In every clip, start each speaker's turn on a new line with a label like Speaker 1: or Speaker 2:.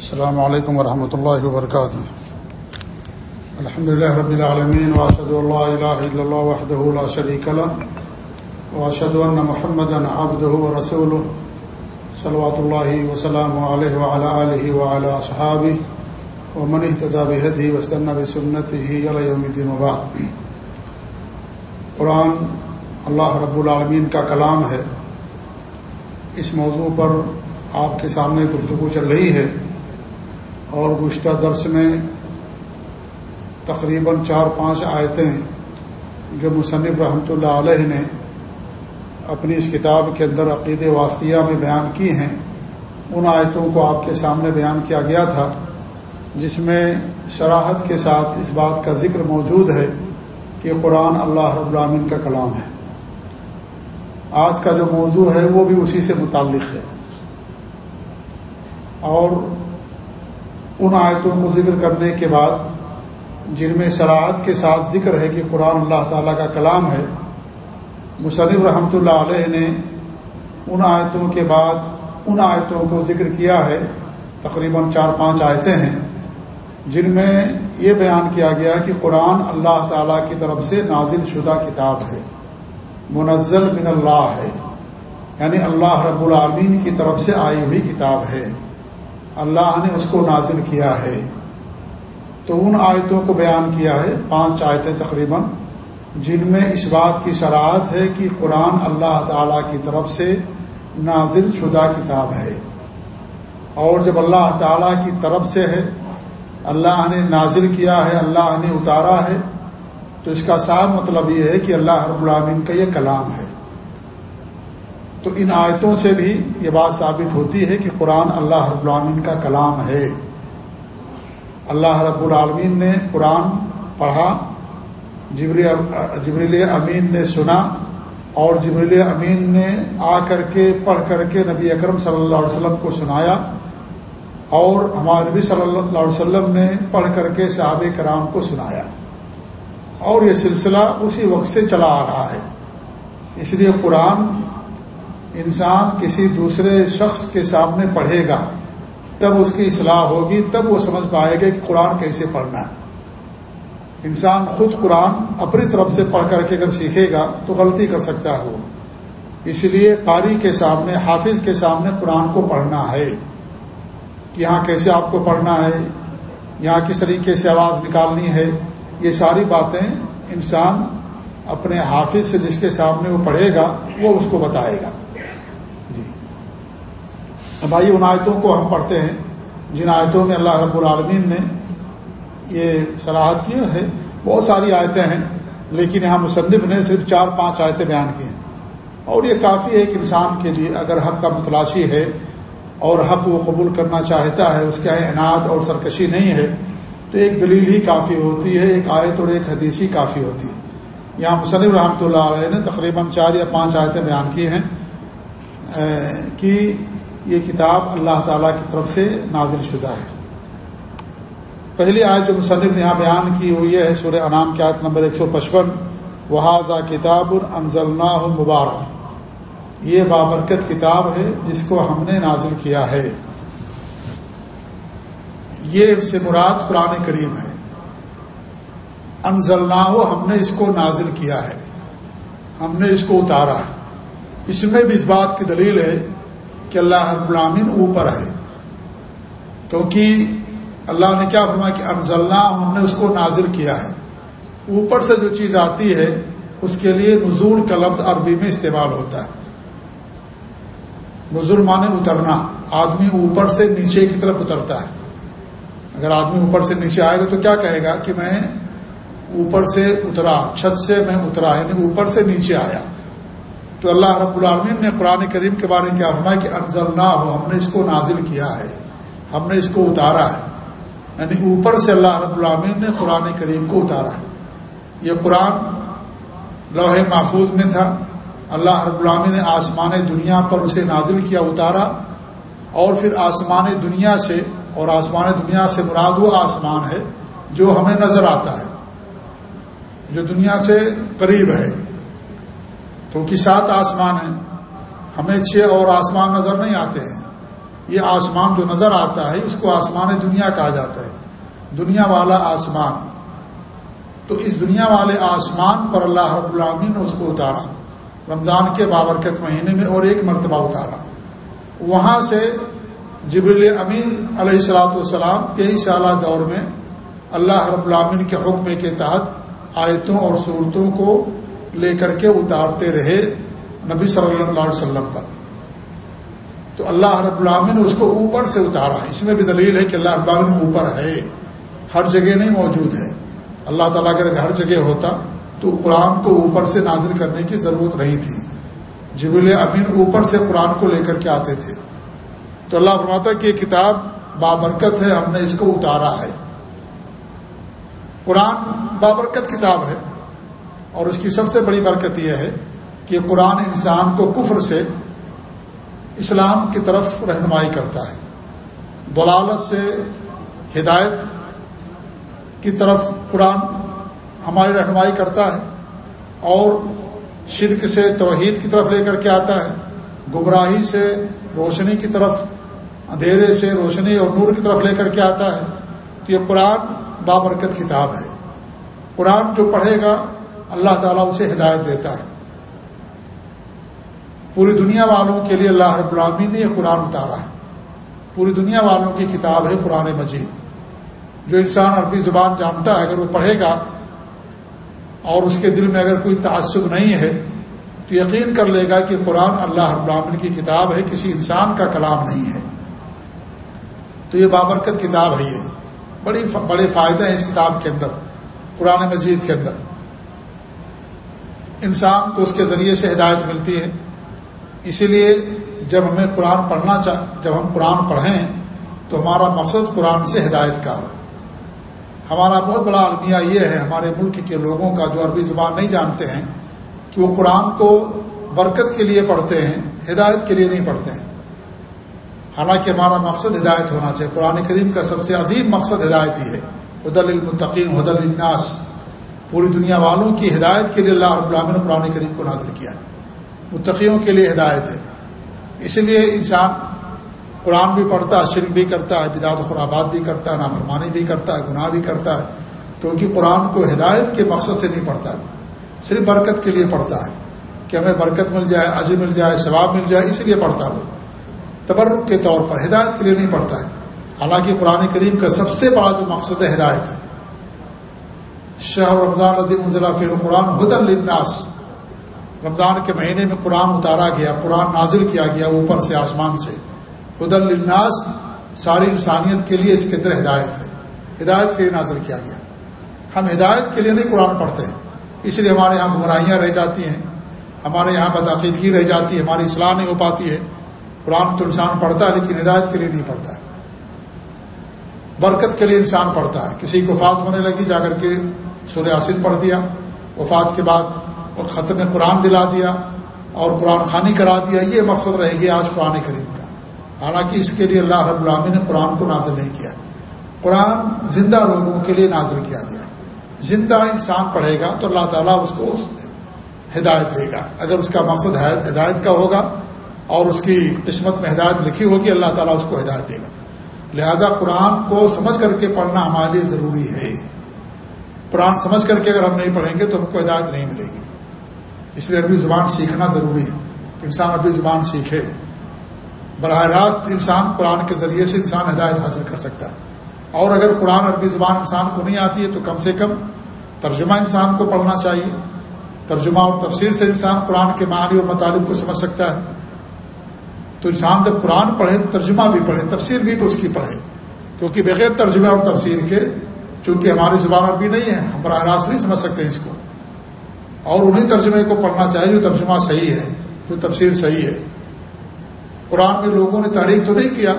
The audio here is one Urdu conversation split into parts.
Speaker 1: السلام علیکم ورحمۃ اللہ وبرکاتہ الحمد لله رب العالمين واشهد ان لا اله الا الله وحده لا شريك له واشهد ان محمدا عبده ورسوله، صلوات الله وسلامه عليه وعلى اله وعلى اصحابه ومن اهتدى بهديه واستنى بسنته الى يوم الدين وبعد. قرآن اللہ رب العالمین کا کلام ہے۔ اس موضوع پر آپ کے سامنے گفتگو چل رہی ہے۔ اور گزشتہ درس میں تقریباً چار پانچ آیتیں جو مصنف رحمۃ اللہ علیہ نے اپنی اس کتاب کے اندر عقید واسطیہ میں بیان کی ہیں۔ ان آیتوں کو آپ کے سامنے بیان کیا گیا تھا، جس میں شراحت کے ساتھ اس بات کا ذکر موجود ہے کہ قرآن اللہ رب العامن کا کلام ہے۔ آج کا جو موضوع ہے وہ بھی اسی سے متعلق ہے۔ اور ان آیتوں کو ذکر کرنے کے بعد جن میں سراحت کے ساتھ ذکر ہے کہ قرآن اللہ تعالیٰ کا کلام ہے، مصنف رحمۃ اللہ علیہ نے ان آیتوں کے بعد ان آیتوں کو ذکر کیا ہے۔ تقریباً چار پانچ آیتیں ہیں، جن میں یہ بیان کیا گیا کہ قرآن اللہ تعالیٰ کی طرف سے نازل شدہ کتاب ہے، منزل من اللہ ہے یعنی اللہ رب العالمین کی طرف سے آئی ہوئی کتاب ہے۔ اللہ نے اس کو نازل کیا ہے۔ تو ان آیتوں کو بیان کیا ہے، پانچ آیتیں تقریباً، جن میں اس بات کی شراعت ہے کہ قرآن اللہ تعالیٰ کی طرف سے نازل شدہ کتاب ہے۔ اور جب اللہ تعالیٰ کی طرف سے ہے، اللہ نے نازل کیا ہے، اللہ نے اتارا ہے، تو اس کا صاف مطلب یہ ہے کہ اللہ رب العامین کا یہ کلام ہے۔ تو ان آیتوں سے بھی یہ بات ثابت ہوتی ہے کہ قرآن اللہ رب العالمین کا کلام ہے۔ اللہ رب العالمین نے قرآن پڑھا، جبریل امین نے سنا اور جبریل امین نے آ کر کے پڑھ کر کے نبی اکرم صلی اللہ علیہ وسلم کو سنایا اور ہمارے نبی صلی اللہ علیہ وسلم نے پڑھ کر کے صحابہ کرام کو سنایا۔ اور یہ سلسلہ اسی وقت سے چلا آ رہا ہے۔ اس لیے قرآن انسان کسی دوسرے شخص کے سامنے پڑھے گا، تب اس کی اصلاح ہوگی، تب وہ سمجھ پائے گا کہ قرآن کیسے پڑھنا ہے۔ انسان خود قرآن اپنی طرف سے پڑھ کر کے اگر سیکھے گا تو غلطی کر سکتا ہے وہ۔ اس لیے قاری کے سامنے، حافظ کے سامنے قرآن کو پڑھنا ہے۔ کہ یہاں کیسے آپ کو پڑھنا ہے، یہاں کس طریقے سے آواز نکالنی ہے، یہ ساری باتیں انسان اپنے حافظ سے جس کے سامنے وہ پڑھے گا، وہ اس کو بتائے گا۔ بھائی ان آیتوں کو ہم پڑھتے ہیں۔ جن آیتوں میں اللہ رب العالمین نے یہ صلاحت کی ہے، بہت ساری آیتیں ہیں، لیکن یہاں مصنف نے صرف چار پانچ آیتیں بیان کی ہیں۔ اور یہ کافی ہے ایک انسان کے لیے، اگر حق کا متلاشی ہے اور حق وہ قبول کرنا چاہتا ہے، اس کا انعد اور سرکشی نہیں ہے، تو ایک دلیل ہی کافی ہوتی ہے، ایک آیت اور ایک حدیث ہی کافی ہوتی ہے۔ یہاں مصنف رحمۃ اللہ علیہ نے تقریباً چار یا پانچ آیتیں بیان کی ہیں کہ یہ کتاب اللہ تعالیٰ کی طرف سے نازل شدہ ہے۔ پہلی آیت جو مصنف نے یہاں بیان کی ہوئی ہے، سورہ انعام کی آیت نمبر ایک سو پچپن وحاظہ کتاب النزلنا مبارک یہ بابرکت کتاب ہے جس کو ہم نے نازل کیا ہے۔ یہ سے مراد قرآن کریم ہے۔ انزلنا ہم نے اس کو نازل کیا ہے۔ ہم نے اس کو اتارا ہے۔ اس میں بھی اس بات کی دلیل ہے کہ اللہ رب العامن اوپر ہے۔ کیونکہ اللہ نے کیا فرمایا کہ انزلنا، ہم نے اس کو نازل کیا ہے۔ اوپر سے جو چیز آتی ہے، اس کے لیے نزول کا لفظ عربی میں استعمال ہوتا ہے۔ نزول مانے اترنا۔ آدمی اوپر سے نیچے کی طرف اترتا ہے۔ اگر آدمی اوپر سے نیچے آئے گا تو کیا کہے گا کہ میں اوپر سے اترا، چھت سے میں اترا یعنی اوپر سے نیچے آیا۔ تو اللہ رب العالمین نے قرآن کریم کے بارے میں کیا فرمایا کہ انزل نہ ہو ہم نے اس کو نازل کیا ہے، ہم نے اس کو اتارا ہے۔ یعنی اوپر سے اللہ رب العالمین نے قرآن کریم کو اتارا ہے۔ یہ قرآن لوح محفوظ میں تھا۔ اللہ رب العالمین نے آسمان دنیا پر اسے نازل کیا، اتارا۔ اور پھر آسمان دنیا سے، اور آسمان دنیا سے مراد وہ آسمان ہے جو ہمیں نظر آتا ہے، جو دنیا سے قریب ہے۔ کیونکہ سات آسمان ہیں۔ ہمیں چھ اور آسمان نظر نہیں آتے ہیں۔ یہ آسمان جو نظر آتا ہے، اس کو آسمان دنیا کہا جاتا ہے۔ دنیا والا آسمان۔ تو اس دنیا والے آسمان پر اللہ رب العامین نے اس کو اتارا۔ رمضان کے بابرکت مہینے میں اور ایک مرتبہ اتارا۔ وہاں سے جبریل امین علیہ السلاۃ والسلام تیئیس سالہ دور میں اللہ رب العامن کے حکم کے تحت آیتوں اور صورتوں کو لے کر کے اتارتے رہے نبی صلی اللہ علیہ وسلم پر۔ تو اللہ رب العامن نے اس کو اوپر سے اتارا۔ اس میں بھی دلیل ہے کہ اللہ رب العامن اوپر ہے، ہر جگہ نہیں موجود ہے۔ اللہ تعالیٰ اگر ہر جگہ ہوتا تو قرآن کو اوپر سے نازل کرنے کی ضرورت نہیں تھی۔ جبریل امین اوپر سے قرآن کو لے کر کے آتے تھے۔ تو اللہ فرماتا کہ یہ کتاب بابرکت ہے، ہم نے اس کو اتارا ہے۔ قرآن بابرکت کتاب ہے۔ اور اس کی سب سے بڑی برکت یہ ہے کہ قرآن انسان کو کفر سے اسلام کی طرف رہنمائی کرتا ہے۔ دلالت سے ہدایت کی طرف قرآن ہماری رہنمائی کرتا ہے اور شرک سے توحید کی طرف لے کر کے آتا ہے۔ گمراہی سے روشنی کی طرف، اندھیرے سے روشنی اور نور کی طرف لے کر کے آتا ہے۔ تو یہ قرآن بابرکت کتاب ہے۔ قرآن جو پڑھے گا اللہ تعالیٰ اسے ہدایت دیتا ہے۔ پوری دنیا والوں کے لیے اللہ رب العالمین نے یہ قرآن اتارا ہے۔ پوری دنیا والوں کی کتاب ہے قرآن مجید۔ جو انسان عربی زبان جانتا ہے، اگر وہ پڑھے گا اور اس کے دل میں اگر کوئی تعصب نہیں ہے، تو یقین کر لے گا کہ قرآن اللہ رب العالمین کی کتاب ہے، کسی انسان کا کلام نہیں ہے۔ تو یہ بابرکت کتاب ہے یہ۔ بڑی بڑے فائدے ہیں اس کتاب کے اندر، قرآن مجید کے اندر۔ انسان کو اس کے ذریعے سے ہدایت ملتی ہے۔ اسی لیے جب ہمیں قرآن پڑھنا چاہ جب ہم قرآن پڑھیں تو ہمارا مقصد قرآن سے ہدایت کا ہو۔ ہمارا بہت بڑا المیہ یہ ہے، ہمارے ملک کے لوگوں کا جو عربی زبان نہیں جانتے ہیں، کہ وہ قرآن کو برکت کے لیے پڑھتے ہیں، ہدایت کے لیے نہیں پڑھتے ہیں۔ حالانکہ ہمارا مقصد ہدایت ہونا چاہیے۔ قرآن کریم کا سب سے عظیم مقصد ہدایت ہی ہے۔ حدل المطقین حدل الناس پوری دنیا والوں کی ہدایت کے لیے اللہ رب العالمین نے قرآن کریم کو نازل کیا متقیوں کے لیے ہدایت ہے۔ اسی لیے انسان قرآن بھی پڑھتا ہے، شرک بھی کرتا ہے، بدعت و خرابات بھی کرتا ہے، نافرمانی بھی کرتا ہے، گناہ بھی کرتا ہے، کیونکہ قرآن کو ہدایت کے مقصد سے نہیں پڑھتا صرف برکت کے لیے پڑھتا ہے کہ ہمیں برکت مل جائے عجی مل جائے، ثواب مل جائے اسی لیے پڑھتا وہ۔ تبرک کے طور پر ہدایت کے لیے نہیں پڑھتا ہے۔ حالانکہ قرآن کریم کا سب سے بڑا جو مقصد ہے ہدایت ہے۔ شہر رمضان الدین فی القرآن حد الناس رمضان کے مہینے میں قرآن اتارا گیا، قرآن نازل کیا گیا اوپر سے آسمان سے۔ خد الناس ساری انسانیت کے لیے اس کے اندر ہدایت ہے۔ ہدایت کے لیے نازل کیا گیا۔ ہم ہدایت کے لیے نہیں قرآن پڑھتے ہیں، اس لیے ہمارے یہاں گمراہیاں رہ جاتی ہیں۔ ہمارے یہاں بدعقیدگی رہ جاتی ہے، ہماری اصلاح نہیں ہو پاتی ہے۔ قرآن تو انسان پڑھتا ہے، لیکن ہدایت کے لیے نہیں پڑھتا ہے۔ برکت کے لیے انسان پڑھتا ہے۔ کسی کو فات ہونے لگی، جا کر کے سورہ یاسین پڑھ دیا، وفات کے بعد اور ختم قرآن دلا دیا اور قرآن خانی کرا دیا، یہ مقصد رہے گی آج قرآن کریم کا۔ حالانکہ اس کے لیے اللہ رب العامی نے قرآن کو نازل نہیں کیا۔ قرآن زندہ لوگوں کے لیے نازل کیا گیا۔ زندہ انسان پڑھے گا تو اللہ تعالیٰ اس کو ہدایت دے گا۔ اگر اس کا مقصد ہدایت کا ہوگا اور اس کی قسمت میں ہدایت لکھی ہوگی، اللہ تعالیٰ اس کو ہدایت دے گا۔ لہذا قرآن کو سمجھ کر کے پڑھنا ہمارے لیے ضروری ہے۔ قرآن سمجھ کر کے اگر ہم نہیں پڑھیں گے تو ہم کو ہدایت نہیں ملے گی۔ اس لیے عربی زبان سیکھنا ضروری ہے۔ کہ انسان عربی زبان سیکھے۔ براہ راست انسان قرآن کے ذریعے سے انسان ہدایت حاصل کر سکتا ہے۔ اور اگر قرآن عربی زبان انسان کو نہیں آتی ہے تو کم سے کم ترجمہ انسان کو پڑھنا چاہیے۔ ترجمہ اور تفسیر سے انسان قرآن کے معنی اور مطالب کو سمجھ سکتا ہے۔ تو انسان جب قرآن پڑھے تو ترجمہ بھی پڑھے، تفسیر بھی اس کی پڑھے۔ کیونکہ بغیر ترجمہ اور تفسیر کے چونکہ ہماری زبان عربی نہیں ہے، ہم براہ راست نہیں سمجھ سکتے اس کو۔ اور انہیں ترجمے کو پڑھنا چاہیے جو ترجمہ صحیح ہے، جو تفسیر صحیح ہے۔ قرآن میں لوگوں نے تعریف تو نہیں کیا،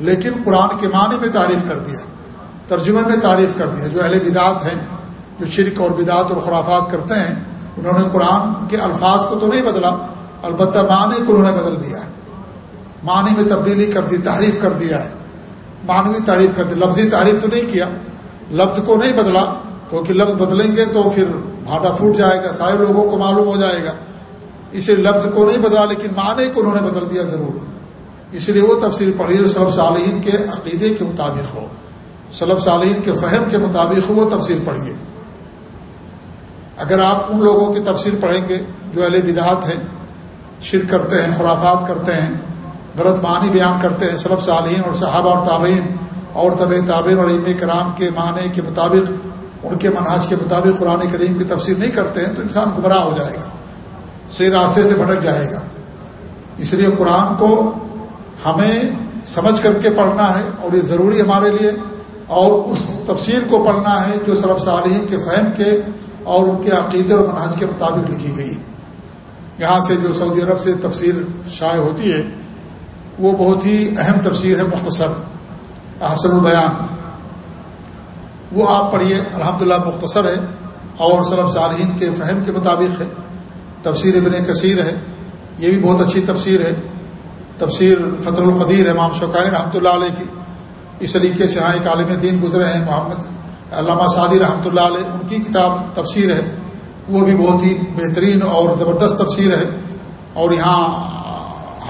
Speaker 1: لیکن قرآن کے معنی میں تعریف کر دیا، ترجمے میں تعریف کر دیا۔ جو اہل بدعت ہیں، جو شرک اور بدعت اور خرافات کرتے ہیں، انہوں نے قرآن کے الفاظ کو تو نہیں بدلا، البتہ معنی کو انہوں نے بدل دیا ہے۔ معنی میں تبدیلی کر دی، تعریف کر دیا ہے۔ معنوی تعریف کر دی، لفظی تعریف تو نہیں کیا۔ لفظ کو نہیں بدلا، کیونکہ لفظ بدلیں گے تو پھر بھاٹا پھوٹ جائے گا، سارے لوگوں کو معلوم ہو جائے گا۔ اسے لفظ کو نہیں بدلا، لیکن معنی کو انہوں نے بدل دیا ضرور۔ اس لیے وہ تفسیر پڑھیے جو صلب صالحین کے عقیدے کے مطابق ہو۔ صلب صالحین کے فہم کے مطابق ہو وہ تفسیر پڑھیے اگر آپ ان لوگوں کی تفسیر پڑھیں گے جو اہل بدعات ہیں، شرک کرتے ہیں، خرافات کرتے ہیں، غلط معنی بیان کرتے ہیں صلب صالحین اور صحابہ اور تابعین اور طب تعبیر اور علم کرام کے معنی کے مطابق، ان کے مناج کے مطابق قرآن کریم کی تفسیر نہیں کرتے ہیں، تو انسان گمراہ ہو جائے گا، صحیح راستے سے بھٹک جائے گا۔ اس لیے قرآن کو ہمیں سمجھ کر کے پڑھنا ہے اور یہ ضروری ہمارے لیے، اور اس تفسیر کو پڑھنا ہے جو صلب صالحین کے فہم کے اور ان کے عقیدے اور مناج کے مطابق لکھی گئی۔ یہاں سے جو سعودی عرب سے تفسیر شائع ہوتی ہے، وہ بہت ہی اہم تفسیر ہے مختصر۔ حسن البیان۔ وہ آپ پڑھیے الحمد مختصر ہے اور صلب صالحین کے فہم کے مطابق ہے۔ تفسیر ابن کثیر ہے، یہ بھی بہت اچھی تفسیر ہے۔ تفسیر فتح القدیر امام شوقائے رحمۃ اللہ علیہ کی۔ اس طریقے سے ہاں ایک عالم دین گزرے ہیں، محمد علامہ سعدی رحمۃ اللہ علیہ، ان کی کتاب تفسیر ہے۔ وہ بھی بہت ہی بہترین اور زبردست تفسیر ہے۔ اور یہاں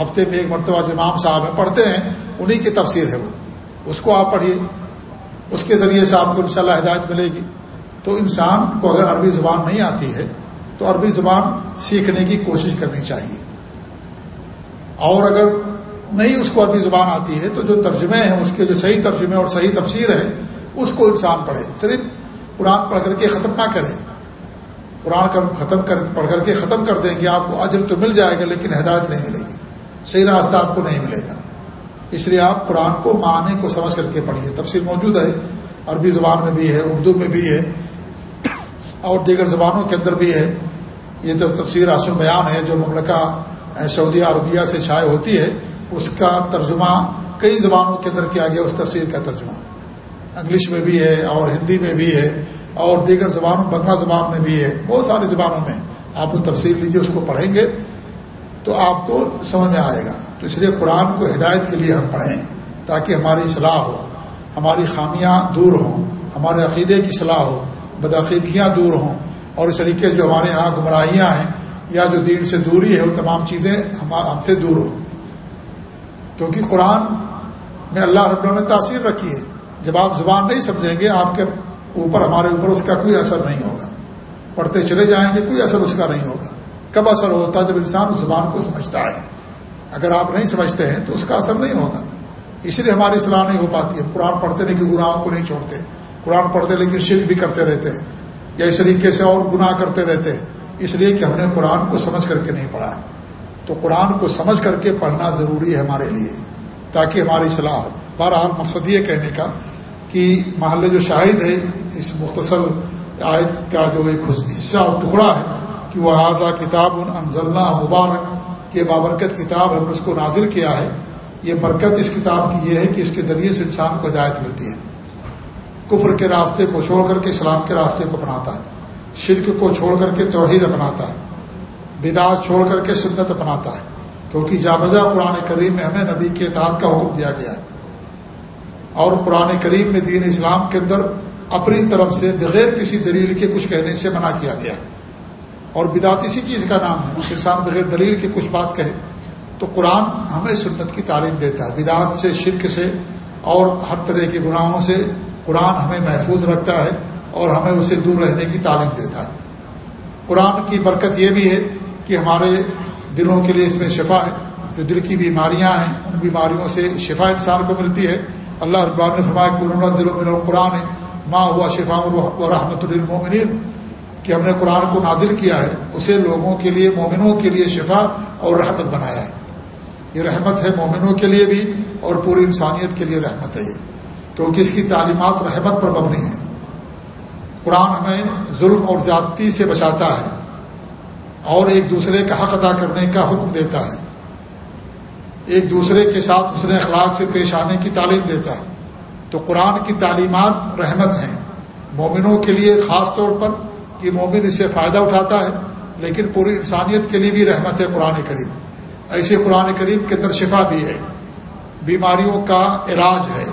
Speaker 1: ہفتے میں ایک مرتبہ جو امام صاحب ہیں، پڑھتے ہیں، انہی کی تفسیر ہے وہ۔ اس کو آپ پڑھیے۔ اس کے ذریعے سے آپ کو انشاءاللہ ہدایت ملے گی۔ تو انسان کو اگر عربی زبان نہیں آتی ہے، تو عربی زبان سیکھنے کی کوشش کرنی چاہیے۔ اور اگر نہیں اس کو عربی زبان آتی ہے، تو جو ترجمے ہیں، اس کے جو صحیح ترجمے اور صحیح تفسیر ہے، اس کو انسان پڑھے۔ صرف قرآن پڑھ کر کے ختم نہ کرے۔ قرآن کر ختم کر پڑھ کر کے ختم کر دیں گے، آپ کو اجر تو مل جائے گا، لیکن ہدایت نہیں ملے گی۔ صحیح راستہ آپ کو نہیں ملے گا۔ اس لیے آپ قرآن کو معنی کو سمجھ کر کے پڑھیے۔ تفصیل موجود ہے، عربی زبان میں بھی ہے، اردو میں بھی ہے، اور دیگر زبانوں کے اندر بھی ہے۔ یہ جو تفسیر آسن بیان ہے، جو مملکہ سعودی عربیہ سے شائع ہوتی ہے، اس کا ترجمہ کئی زبانوں کے اندر کیا گیا، اس تفسیر کا ترجمہ۔ انگلش میں بھی ہے، اور ہندی میں بھی ہے، اور دیگر زبانوں، بنگلہ زبان میں بھی ہے۔ بہت ساری زبانوں میں۔ آپ وہ تفسیر لیجیے اس کو پڑھیں گے تو آپ کو سمجھ میں آئے گا۔ تو اس لیے قرآن کو ہدایت کے لیے ہم پڑھیں تاکہ ہماری صلاح ہو، ہماری خامیاں دور ہوں، ہمارے عقیدے کی صلاح ہو، بدعقیدگیاں دور ہوں، اور اس طریقے جو ہمارے یہاں گمراہیاں ہیں یا جو دین سے دوری ہے، وہ تمام چیزیں ہم سے دور ہوں۔ کیونکہ قرآن میں اللہ رب نے تاثیر رکھی ہے۔ جب آپ زبان نہیں سمجھیں گے، آپ کے اوپر، ہمارے اوپر اس کا کوئی اثر نہیں ہوگا۔ پڑھتے چلے جائیں گے، کوئی اثر اس کا نہیں ہوگا۔ کب اثر ہوتا؟ ہے جب انسان اس زبان کو سمجھتا ہے۔ اگر آپ نہیں سمجھتے ہیں تو اس کا اثر نہیں ہوگا۔ اس لیے ہماری صلاح نہیں ہو پاتی ہے۔ قرآن پڑھتے لیکن گناہوں کو نہیں چھوڑتے۔ قرآن پڑھتے لیکن شرک بھی کرتے رہتے ہیں۔ یا اس طریقے سے اور گناہ کرتے رہتے ہیں۔ اس لیے کہ ہم نے قرآن کو سمجھ کر کے نہیں پڑھا تو قرآن کو سمجھ کر کے پڑھنا ضروری ہے ہمارے لیے، تاکہ ہماری صلاح ہو۔ بہرحال مقصد یہ کہنے کا کہ محلے جو شاہد ہے، اس مختصر آیت کا جو ایک حصہ اور ٹکڑا ہے کہ وہ حاضہ کتاب انضلہ مبارک کہ بابرکت کتاب ہم نے اس کو نازل کیا ہے، یہ برکت اس کتاب کی یہ ہے کہ اس کے ذریعے سے انسان کو ہدایت ملتی ہے۔ کفر کے راستے کو چھوڑ کر کے اسلام کے راستے کو اپناتا ہے۔ شرک کو چھوڑ کر کے توحید اپناتا ہے۔ بداس چھوڑ کر کے سنت اپناتا ہے۔ کیونکہ جابجہ قرآن کریم میں ہمیں نبی کے اطاعت کا حکم دیا گیا ہے۔ اور قرآن کریم میں دین اسلام کے اندر اپنی طرف سے بغیر کسی دلیل کے کچھ کہنے سے منع کیا گیا۔ اور بدعت اسی چیز کا نام ہے انسان بغیر دلیل کے کچھ بات کہے۔ تو قرآن ہمیں سنت کی تعلیم دیتا ہے، بدعت سے، شرک سے اور ہر طرح کے گناہوں سے قرآن ہمیں محفوظ رکھتا ہے اور ہمیں اسے دور رہنے کی تعلیم دیتا ہے۔ قرآن کی برکت یہ بھی ہے کہ ہمارے دلوں کے لیے اس میں شفا ہے، جو دل کی بیماریاں ہیں، ان بیماریوں سے شفا انسان کو ملتی ہے۔ اللہ رباب نے فرمایا قرآن ضلع میں قرآن ہے ماں ہوا شفا و رحمت المومنین کہ ہم نے قرآن کو نازل کیا ہے، اسے لوگوں کے لیے، مومنوں کے لیے شفا اور رحمت بنایا ہے۔ یہ رحمت ہے مومنوں کے لیے بھی اور پوری انسانیت کے لیے رحمت ہے یہ، کیونکہ اس کی تعلیمات رحمت پر مبنی ہیں۔ قرآن ہمیں ظلم اور زیادتی سے بچاتا ہے اور ایک دوسرے کا حق ادا کرنے کا حکم دیتا ہے۔ ایک دوسرے کے ساتھ اس نے اخلاق سے پیش آنے کی تعلیم دیتا ہے۔ تو قرآن کی تعلیمات رحمت ہیں۔ مومنوں کے لیے خاص طور پر کہ مومن اس سے فائدہ اٹھاتا ہے، لیکن پوری انسانیت کے لیے بھی رحمت ہے قرآن کریم۔ ایسے قرآن کریم کے اندر شفا بھی ہے۔ بیماریوں کا علاج ہے۔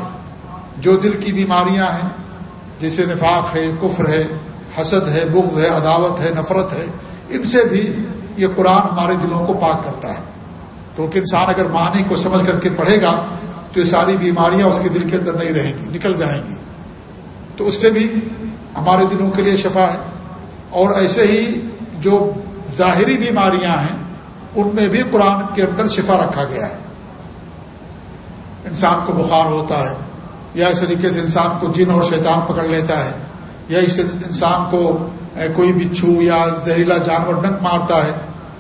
Speaker 1: جو دل کی بیماریاں ہیں، جیسے نفاق ہے، کفر ہے، حسد ہے، بغض ہے، عداوت ہے، نفرت ہے، ان سے بھی یہ قرآن ہمارے دلوں کو پاک کرتا ہے۔ کیونکہ انسان اگر معنی کو سمجھ کر کے پڑھے گا، تو یہ ساری بیماریاں اس کے دل کے اندر نہیں رہیں گی، نکل جائیں گی۔ تو اس سے بھی ہمارے دلوں کے لیے شفا ہے۔ اور ایسے ہی جو ظاہری بیماریاں ہیں، ان میں بھی قرآن کے اندر شفا رکھا گیا ہے۔ انسان کو بخار ہوتا ہے، یا اس طریقے سے انسان کو جن اور شیطان پکڑ لیتا ہے، یا اس انسان کو کوئی بچھو یا زہریلا جانور ڈنک مارتا ہے،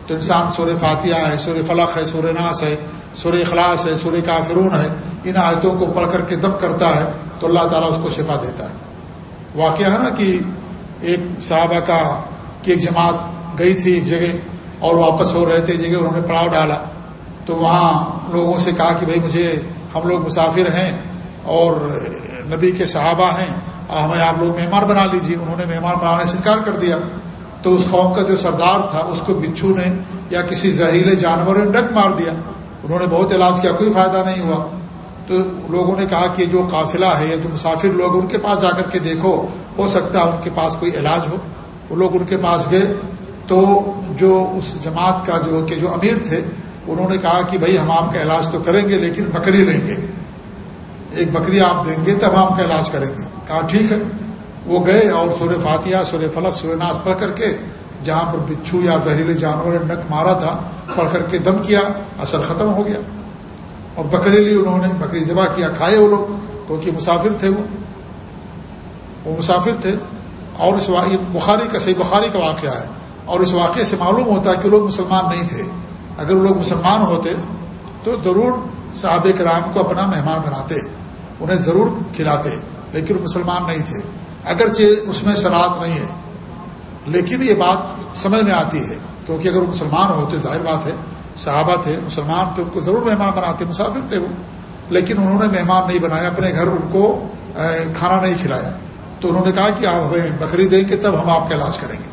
Speaker 1: تو انسان سور فاتحہ ہے سور فلق ہے سور ناس ہے سور اخلاص ہے سور کافرون ہے، ان آیتوں کو پڑھ کر کے دم کرتا ہے، تو اللہ تعالیٰ اس کو شفا دیتا ہے۔ واقعہ ہے نا کہ ایک صحابہ کا کہ ایک جماعت گئی تھی ایک جگہ اور واپس ہو رہے تھے جگہ انہوں نے پڑاؤ ڈالا۔ تو وہاں لوگوں سے کہا کہ بھائی مجھے ہم لوگ مسافر ہیں اور نبی کے صحابہ ہیں ہمیں آپ لوگ مہمان بنا لیجیے انہوں نے مہمان بنانے سے انکار کر دیا۔ تو اس قوم کا جو سردار تھا، اس کو بچھو نے یا کسی زہریلے جانور نے ڈک مار دیا۔ انہوں نے بہت علاج کیا، کوئی فائدہ نہیں ہوا۔ تو لوگوں نے کہا کہ جو قافلہ ہے یا جو مسافر لوگ ان کے پاس جا کر کے دیکھو۔ ہو سکتا ہے ان کے پاس کوئی علاج ہو۔ وہ لوگ ان کے پاس گئے تو جو اس جماعت کا جو کہ جو امیر تھے، انہوں نے کہا کہ بھائی ہم آپ کا علاج تو کریں گے، لیکن بکری لیں گے۔ ایک بکری آپ دیں گے تب ہم کا علاج کریں گے۔ کہا ٹھیک ہے۔ وہ گئے اور سورہ فاتحہ، سورہ فلق، سورہ ناس پڑھ کر کے جہاں پر بچھو یا زہریلے جانور نے نک مارا تھا، پڑھ کر کے دم کیا، اثر ختم ہو گیا۔ اور بکری لی انہوں نے، بکری ذبح کیا، کھائے وہ لوگ، کیونکہ مسافر تھے وہ۔ وہ مسافر تھے اور اس واقعی بخاری کا صحیح بخاری کا واقعہ ہے اور اس واقعے سے معلوم ہوتا ہے کہ لوگ مسلمان نہیں تھے۔ اگر وہ لوگ مسلمان ہوتے تو ضرور صحاب کرام کو اپنا مہمان بناتے، انہیں ضرور کھلاتے، لیکن وہ مسلمان نہیں تھے۔ اگرچہ اس میں سرات نہیں ہے، لیکن یہ بات سمجھ میں آتی ہے، کیونکہ اگر وہ مسلمان ہوتے، ظاہر بات ہے، صحابہ تھے، مسلمان تھے، ان کو ضرور مہمان بناتے، مسافر تھے وہ، لیکن انہوں نے مہمان نہیں بنایا، اپنے گھر ان کو کھانا نہیں کھلایا۔ تو انہوں نے کہا کہ آپ ہمیں بکری دیں گے تب ہم آپ کا علاج کریں گے۔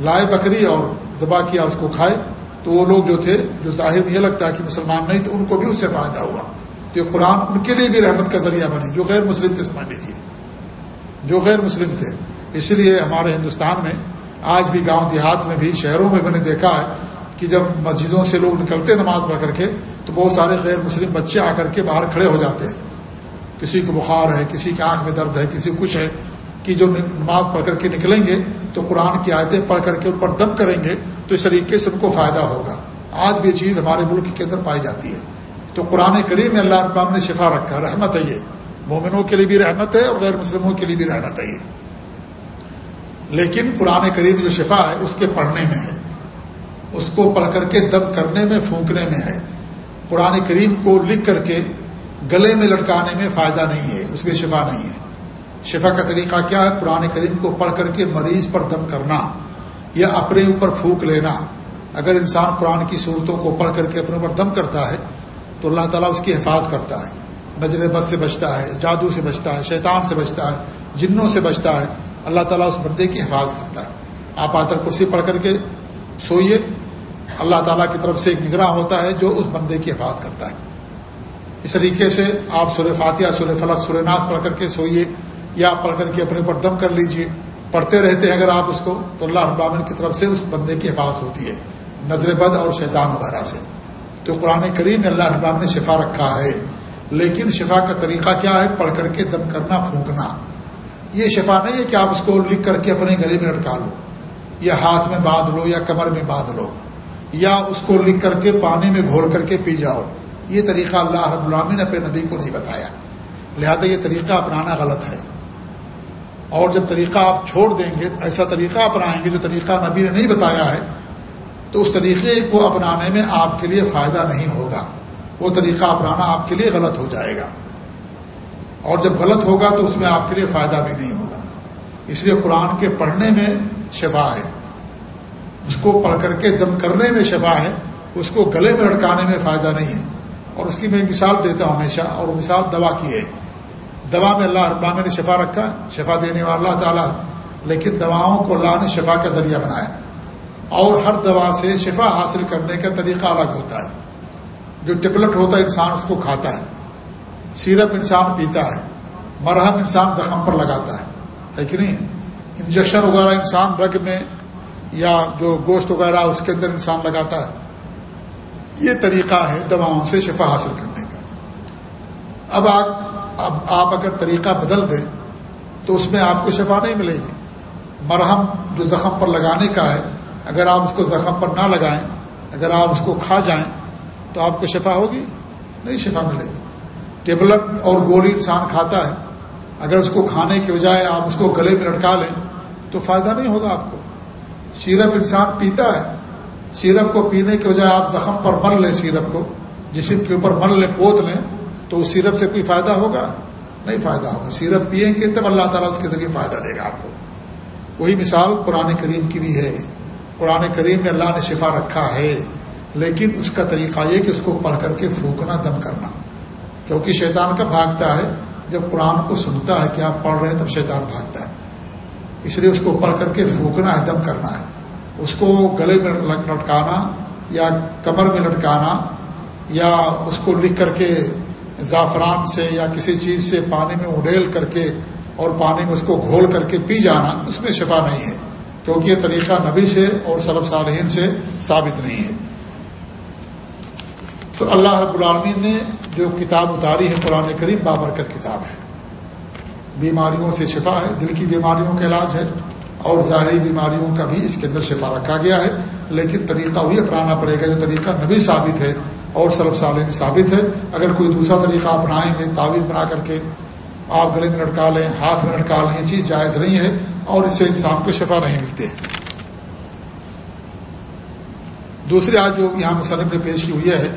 Speaker 1: لائے بکری اور دبا کیا اس کو کھائے، تو وہ لوگ جو تھے، جو ظاہر میں یہ لگتا ہے کہ مسلمان نہیں تھے، ان کو بھی اس سے فائدہ ہوا۔ تو قرآن ان کے لیے بھی رحمت کا ذریعہ بنی، جو غیر مسلم تھے سمجھ لیجیے جو غیر مسلم تھے۔ اس لیے ہمارے ہندوستان میں آج بھی گاؤں دیہات میں بھی شہروں میں میں نے دیکھا ہے کہ جب مسجدوں سے لوگ نکلتے نماز پڑھ کر کے، تو بہت سارے غیر مسلم بچے آ کر کے باہر کھڑے ہو جاتے ہیں۔ کسی کو بخار ہے، کسی کی آنکھ میں درد ہے، کسی کو کچھ ہے، کہ جو نماز پڑھ کر کے نکلیں گے، تو قرآن کی آیتیں پڑھ کر کے ان پر دم کریں گے، تو اس طریقے سے ان کو فائدہ ہوگا۔ آج بھی چیز ہمارے ملک کے اندر پائی جاتی ہے۔ تو قرآن کریم میں اللہ ابام نے شفا رکھا، رحمت ہے یہ۔ مومنوں کے لیے بھی رحمت ہے اور غیر مسلموں کے لیے بھی رحمت ہے یہ۔ لیکن قرآن کریم جو شفا ہے، اس کے پڑھنے میں ہے۔ اس کو پڑھ کر کے دم کرنے میں، پھونکنے میں ہے۔ قرآن کریم کو لکھ کر کے گلے میں لٹکانے میں فائدہ نہیں ہے، اس میں شفا نہیں ہے۔ شفا کا طریقہ کیا ہے؟ قرآن کریم کو پڑھ کر کے مریض پر دم کرنا یا اپنے اوپر پھونک لینا۔ اگر انسان قرآن کی صورتوں کو پڑھ کر کے اپنے اوپر دم کرتا ہے، تو اللہ تعالیٰ اس کی حفاظ کرتا ہے۔ نظر بد سے بچتا ہے، جادو سے بچتا ہے، شیطان سے بچتا ہے، جنوں سے بچتا ہے۔ اللہ تعالیٰ اس بندے کی حفاظ کرتا ہے۔ آپ آتر کرسی پڑھ کر کے سوئیے۔ اللہ تعالیٰ کی طرف سے ایک نگراں ہوتا ہے جو اس بندے کی حفاظ کرتا ہے۔ اس طریقے سے آپ سورہ فاتحہ، سورہ فلق، سورہ ناس پڑھ کر کے سوئیے یا پڑھ کر کے اپنے پر دم کر لیجیے۔ پڑھتے رہتے ہیں اگر آپ اس کو، تو اللہ ابامن کی طرف سے اس بندے کی حفاظ ہوتی ہے، نظر بد اور شیطان وغیرہ سے۔ تو قرآن کریم اللہ ابام نے شفا رکھا ہے، لیکن شفا کا طریقہ کیا ہے؟ پڑھ کر کے دم کرنا، پھونکنا۔ یہ شفا نہیں ہے کہ آپ اس کو لکھ کر کے اپنے گلے میں لٹکا لو، یا ہاتھ میں باندھ لو، یا کمر میں باندھ لو، یا اس کو لکھ کر کے پانی میں گھول کر کے پی جاؤ۔ یہ طریقہ اللہ رب العامی نے اپنے نبی کو نہیں بتایا۔ لہذا یہ طریقہ اپنانا غلط ہے۔ اور جب طریقہ آپ چھوڑ دیں گے، ایسا طریقہ اپنائیں گے جو طریقہ نبی نے نہیں بتایا ہے، تو اس طریقے کو اپنانے میں آپ کے لیے فائدہ نہیں ہوگا۔ وہ طریقہ اپنانا آپ کے لیے غلط ہو جائے گا۔ اور جب غلط ہوگا تو اس میں آپ کے لیے فائدہ بھی نہیں ہوگا۔ اس لیے قرآن کے پڑھنے میں شفا ہے۔ اس کو پڑھ کر کے دم کرنے میں شفا ہے۔ اس کو گلے میں لڑکانے میں فائدہ نہیں ہے۔ اور اس کی میں مثال دیتا ہوں ہمیشہ اور وہ مثال دوا کی ہے۔ دوا میں اللہ ابام نے شفا رکھا، شفا دینے والا اللہ تعالیٰ لیکن دواؤں کو اللہ نے شفا کا ذریعہ بنایا۔ اور ہر دوا سے شفا حاصل کرنے کا طریقہ الگ ہوتا ہے۔ جو ٹپلٹ ہوتا ہے، انسان اس کو کھاتا ہے۔ سیرپ انسان پیتا ہے۔ مرہم انسان زخم پر لگاتا ہے۔ ہے کہ نہیں؟ انجیکشن وغیرہ انسان رگ میں یا جو گوشت وغیرہ اس کے اندر انسان لگاتا ہے۔ یہ طریقہ ہے دواؤں سے شفا حاصل کرنے کا۔ اب آپ اب آپ اگر طریقہ بدل دیں تو اس میں آپ کو شفا نہیں ملے گی۔ مرہم جو زخم پر لگانے کا ہے، اگر آپ اس کو زخم پر نہ لگائیں، اگر آپ اس کو کھا جائیں، تو آپ کو شفا ہوگی؟ نہیں شفا ملے گی۔ ٹیبلٹ اور گولی انسان کھاتا ہے۔ اگر اس کو کھانے کے بجائے آپ اس کو گلے میں لٹکا لیں، تو فائدہ نہیں ہوگا آپ کو۔ سیرپ انسان پیتا ہے۔ سیرپ کو پینے کے بجائے آپ زخم پر مل لیں سیرپ کو، جسم کے اوپر مل لیں پوت لیں، تو اس سیرپ سے کوئی فائدہ ہوگا؟ نہیں فائدہ ہوگا۔ سیرپ پئیں گے تب اللہ تعالیٰ اس کے ذریعے فائدہ دے گا آپ کو۔ وہی مثال قرآن کریم کی بھی ہے۔ قرآن کریم میں اللہ نے شفا رکھا ہے، لیکن اس کا طریقہ یہ کہ اس کو پڑھ کر کے پھونکنا، دم کرنا۔ کیونکہ شیطان کا بھاگتا ہے؟ جب قرآن کو سنتا ہے کہ آپ پڑھ رہے ہیں تب شیطان بھاگتا ہے۔ اس لیے اس کو پڑھ کر کے پھونکنا ہے، دم کرنا ہے۔ اس کو گلے میں لٹکانا یا کمر میں لٹکانا یا اس کو لکھ کر کے زعفران سے یا کسی چیز سے پانی میں اڈیل کر کے اور پانی میں اس کو گھول کر کے پی جانا، اس میں شفا نہیں ہے، کیونکہ یہ طریقہ نبی سے اور سلب صالحین سے ثابت نہیں ہے۔ تو اللہ رب العالمین نے جو کتاب اتاری ہے، قرآن کریم، بابرکت کتاب ہے۔ بیماریوں سے شفا ہے، دل کی بیماریوں کا علاج ہے۔ اور ظاہری بیماریوں کا بھی اس کے اندر شفا رکھا گیا ہے۔ لیکن طریقہ وہی اپنانا پڑے گا جو طریقہ نبی ثابت ہے اور سلب صالح ثابت ہے۔ اگر کوئی دوسرا طریقہ اپنائیں گے، تعویذ بنا کر کے آپ گلے میں لٹکا لیں، ہاتھ میں لٹکا لیں، یہ چیز جائز نہیں ہے اور اس سے انسان کو شفا نہیں ملتے دوسری آج جو یہاں مصنف نے پیش کی ہوئی ہے،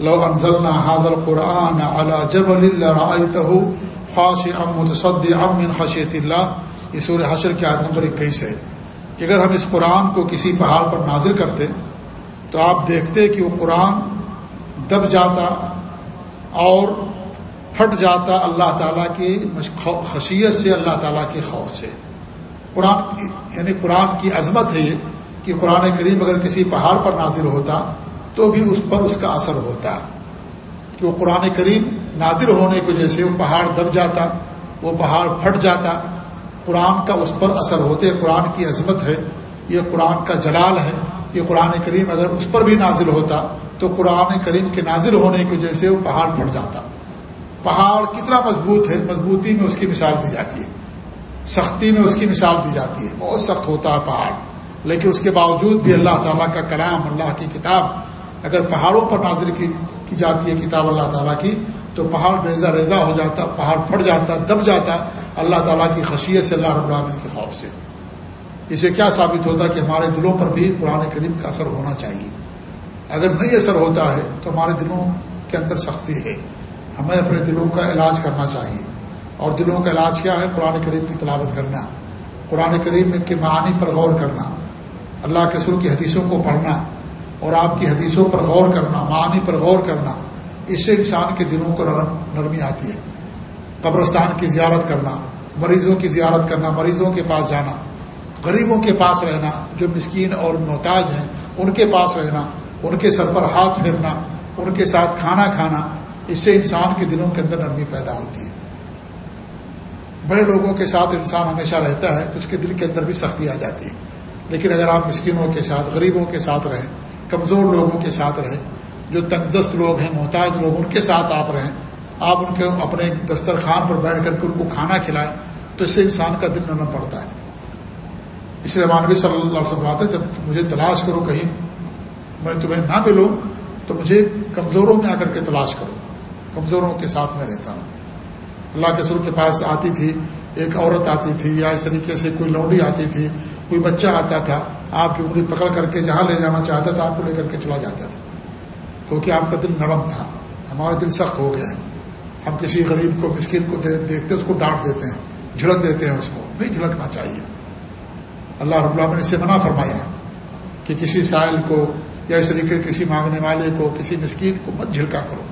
Speaker 1: لو انزلنا حاضر قرآن على جبل رأيته خاشعا متصدعا من خشیت اللہ۔ یہ سورہ حشر کی آیت نمبر اکیس ہے کہ اگر ہم اس قرآن کو کسی پہاڑ پر نازل کرتے تو آپ دیکھتے کہ وہ قرآن دب جاتا اور پھٹ جاتا اللہ تعالیٰ کی خشیت سے، اللہ تعالیٰ کے خوف سے۔ قرآن یعنی قرآن کی عظمت ہے یہ کہ قرآن کریم اگر کسی پہاڑ پر نازل ہوتا تو بھی اس پر اس کا اثر ہوتا۔ کہ وہ قرآن کریم نازل ہونے کی وجہ سے وہ پہاڑ دب جاتا، وہ پہاڑ پھٹ جاتا قرآن کا اس پر اثر ہوتے، قرآن کی عظمت ہے، یہ قرآن کا جلال ہے کہ قرآن کریم اگر اس پر بھی نازل ہوتا تو قرآن کریم کے نازل ہونے کی وجہ سے وہ پہاڑ پھٹ جاتا۔ پہاڑ کتنا مضبوط ہے، مضبوطی میں اس کی مثال دی جاتی ہے۔ سختی میں اس کی مثال دی جاتی ہے۔ بہت سخت ہوتا ہے پہاڑ۔ لیکن اس کے باوجود بھی اللہ تعالیٰ کا کلام، اللہ کی کتاب، اگر پہاڑوں پر نازل کی کی جاتی ہے کتاب اللہ تعالیٰ کی، تو پہاڑ ریزا ریزا ہو جاتا، پہاڑ پھٹ جاتا، دب جاتا۔ اللہ تعالیٰ کی خشیت سے اللہ رب العالمین کے خوف سے۔ اسے کیا ثابت ہوتا ہے کہ ہمارے دلوں پر بھی قرآن کریم کا اثر ہونا چاہیے؟ اگر نہیں اثر ہوتا ہے تو ہمارے دلوں کے اندر سختی ہے۔ ہمیں اپنے دلوں کا علاج کرنا چاہیے۔ اور دلوں کا علاج کیا ہے؟ قرآن کریم کی تلاوت کرنا۔ قرآن کریم کے معانی پر غور کرنا۔ اللہ کے سر کی حدیثوں کو پڑھنا اور آپ کی حدیثوں پر غور کرنا، معانی پر غور کرنا، اس سے انسان کے دلوں کو نرم نرمی آتی ہے۔ قبرستان کی زیارت کرنا، مریضوں کی زیارت کرنا، مریضوں کے پاس جانا، غریبوں کے پاس رہنا، جو مسکین اور محتاج ہیں، ان کے پاس رہنا، ان کے سر پر ہاتھ پھیرنا، ان کے ساتھ کھانا کھانا، اس سے انسان کے دلوں کے اندر نرمی پیدا ہوتی ہے۔ بڑے لوگوں کے ساتھ انسان ہمیشہ رہتا ہے، تو اس کے دل کے اندر بھی سختی آ جاتی ہے۔ لیکن اگر آپ مسکینوں کے ساتھ، غریبوں کے ساتھ رہیں، کمزور لوگوں کے ساتھ رہیں، جو تنگ دست لوگ ہیں، محتاج لوگ، ان کے ساتھ آپ رہیں آپ ان کے اپنے دسترخوان پر بیٹھ کر کے ان کو کھانا کھلائیں تو اس سے انسان کا دل نرم پڑتا ہے۔ اس لیے مانوی صلی اللہ علیہ وسلم ہے جب مجھے تلاش کرو کہیں، میں تمہیں نہ ملوں تو مجھے کمزوروں میں آ کر کے تلاش کرو، کمزوروں کے ساتھ میں رہتا ہوں۔ اللہ کے سر کے پاس آتی تھی، ایک عورت آتی تھی یا اس طریقے سے کوئی لونڈی آتی تھی، کوئی بچہ آتا تھا، آپ کی انگلی پکڑ کر کے جہاں لے جانا چاہتا تھا، آپ کو لے کر کے چلا جاتا تھا۔ کیونکہ آپ کا دل نرم تھا، ہمارا دل سخت ہو گیا ہے۔ ہم کسی غریب کو، مسکین کو دیکھتے اس کو ڈانٹ دیتے ہیں جھڑک دیتے ہیں اس کو۔ نہیں جھڑکنا چاہیے۔ اللہ رب اللہ نے اسے منع فرمایا کہ کسی سائل کو یا اس طریقے کسی مانگنے والے کو، کسی مسکین کو مت جھڑکا کرو۔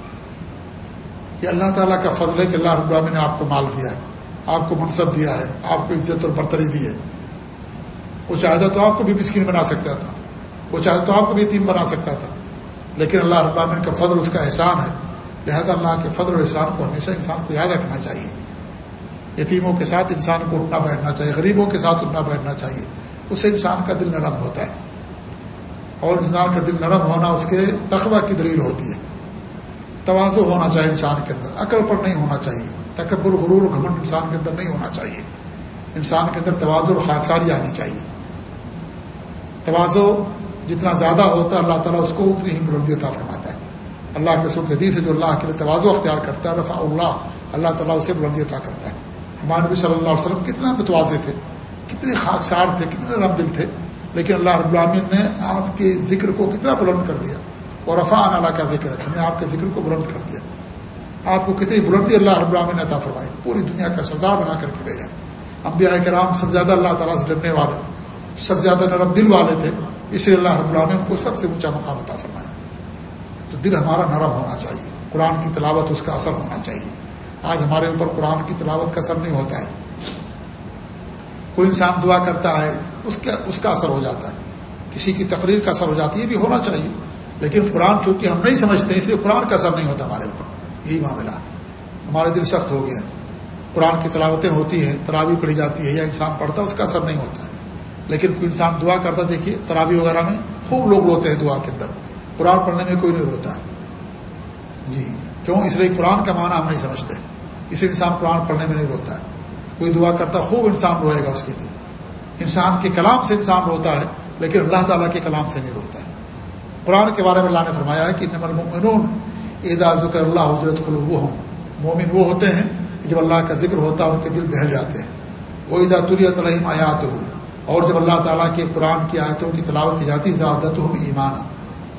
Speaker 1: یہ اللہ تعالیٰ کا فضل ہے کہ اللہ رب العالمین نے آپ کو مال دیا ہے، آپ کو منصب دیا ہے، آپ کو عزت اور برتری دی ہے۔ وہ چاہتا تو آپ کو بھی مسکین بنا سکتا تھا، وہ چاہتا تو آپ کو بھی یتیم بنا سکتا تھا، لیکن اللہ رب العالمین کا فضل، اس کا احسان ہے۔ لہذا اللہ کے فضل و احسان کو ہمیشہ انسان کو یاد رکھنا چاہیے۔ یتیموں کے ساتھ انسان کو اٹھنا بیٹھنا چاہیے، غریبوں کے ساتھ اٹھنا بیٹھنا چاہیے، اس سے انسان کا دل نرم ہوتا ہے۔ اور انسان کا دل نرم ہونا اس کے تقوی کی دلیل ہوتی ہے۔ توازو ہونا چاہیے انسان کے اندر، عقل پر نہیں ہونا چاہیے۔ تکبر، غرور گھمنڈ انسان کے اندر نہیں ہونا چاہیے۔ انسان کے اندر توازو اور خاکساری آنی چاہیے۔ توازو جتنا زیادہ ہوتا ہے، اللہ تعالیٰ اس کو اتنی ہی بلندی عطا فرماتا اللہ کے سر حدیث ہے جو اللہ کے لیے توازو اختیار کرتا ہے، رفع اللہ اللہ تعالیٰ اسے بلندی عطا کرتا ہے۔ ہمارے نبی صلی اللہ علیہ وسلم کتنا متوازے تھے، کتنے خاکسار تھے، کتنے رب دل تھے۔ لیکن اللہ رب العامن نے آپ کے ذکر کو کتنا بلند کر دیا۔ اور رفان اللہ کا ذکر ہے ہم نے آپ کے ذکر کو بلند کر دیا۔ آپ کو کتنی بلندی اللہ رب العامن نے عطا فرمائی۔ پوری دنیا کا سردار بنا کر کے بھیجا۔ انبیاء کرام سب زیادہ اللہ تعالیٰ سے ڈرنے والے، سب زیادہ نرم دل والے تھے۔ اس لیے اللہ رب العالمین کو سب سے اونچا مقام عطا فرمایا۔ تو دل ہمارا نرم ہونا چاہیے۔ قرآن کی تلاوت اس کا اثر ہونا چاہیے۔ آج ہمارے اوپر قرآن کی تلاوت کا اثر نہیں ہوتا ہے۔ کوئی انسان دعا کرتا ہے، اس کا اس کا اثر ہو جاتا ہے۔ کسی کی تقریر کا اثر ہو جاتی ہے، یہ بھی ہونا چاہیے۔ لیکن قرآن چونکہ ہم نہیں سمجھتے اس لیے قرآن کا اثر نہیں ہوتا ہمارے اوپر۔ یہی معاملہ ہمارے دل سخت ہو گئے ہیں۔ قرآن کی تلاوتیں ہوتی ہیں، تراوی پڑھی جاتی ہے یا انسان پڑھتا ہے، اس کا اثر نہیں ہوتا ہے۔ لیکن کوئی انسان دعا کرتا، دیکھیے، تراوی وغیرہ میں خوب لوگ روتے ہیں دعا کے اندر۔ قرآن پڑھنے میں کوئی نہیں روتا۔ جی کیوں؟ اس لیے قرآن کا معنی ہم نہیں سمجھتے۔ اس لیے انسان قرآن پڑھنے میں نہیں روتا۔ ہے کوئی دعا کرتا خوب انسان روئے گا اس کے لیے۔ انسان کے کلام سے انسان روتا ہے، لیکن اللہ تعالیٰ کے کلام سے نہیں روتا۔ ہے قرآن کے بارے میں اللہ نے فرمایا ہے کہ نمل مومنون اعداد ذکر اللہ حجرت قلوب ہوں مومن وہ ہوتے ہیں جب اللہ کا ذکر ہوتا ہے، ان کے دل بہل جاتے ہیں۔ وہ ادا تریت الحیم آیات ہو اور جب اللہ تعالیٰ کے قرآن کی آیتوں کی تلاوت کی جاتی زیادت ہم ایمان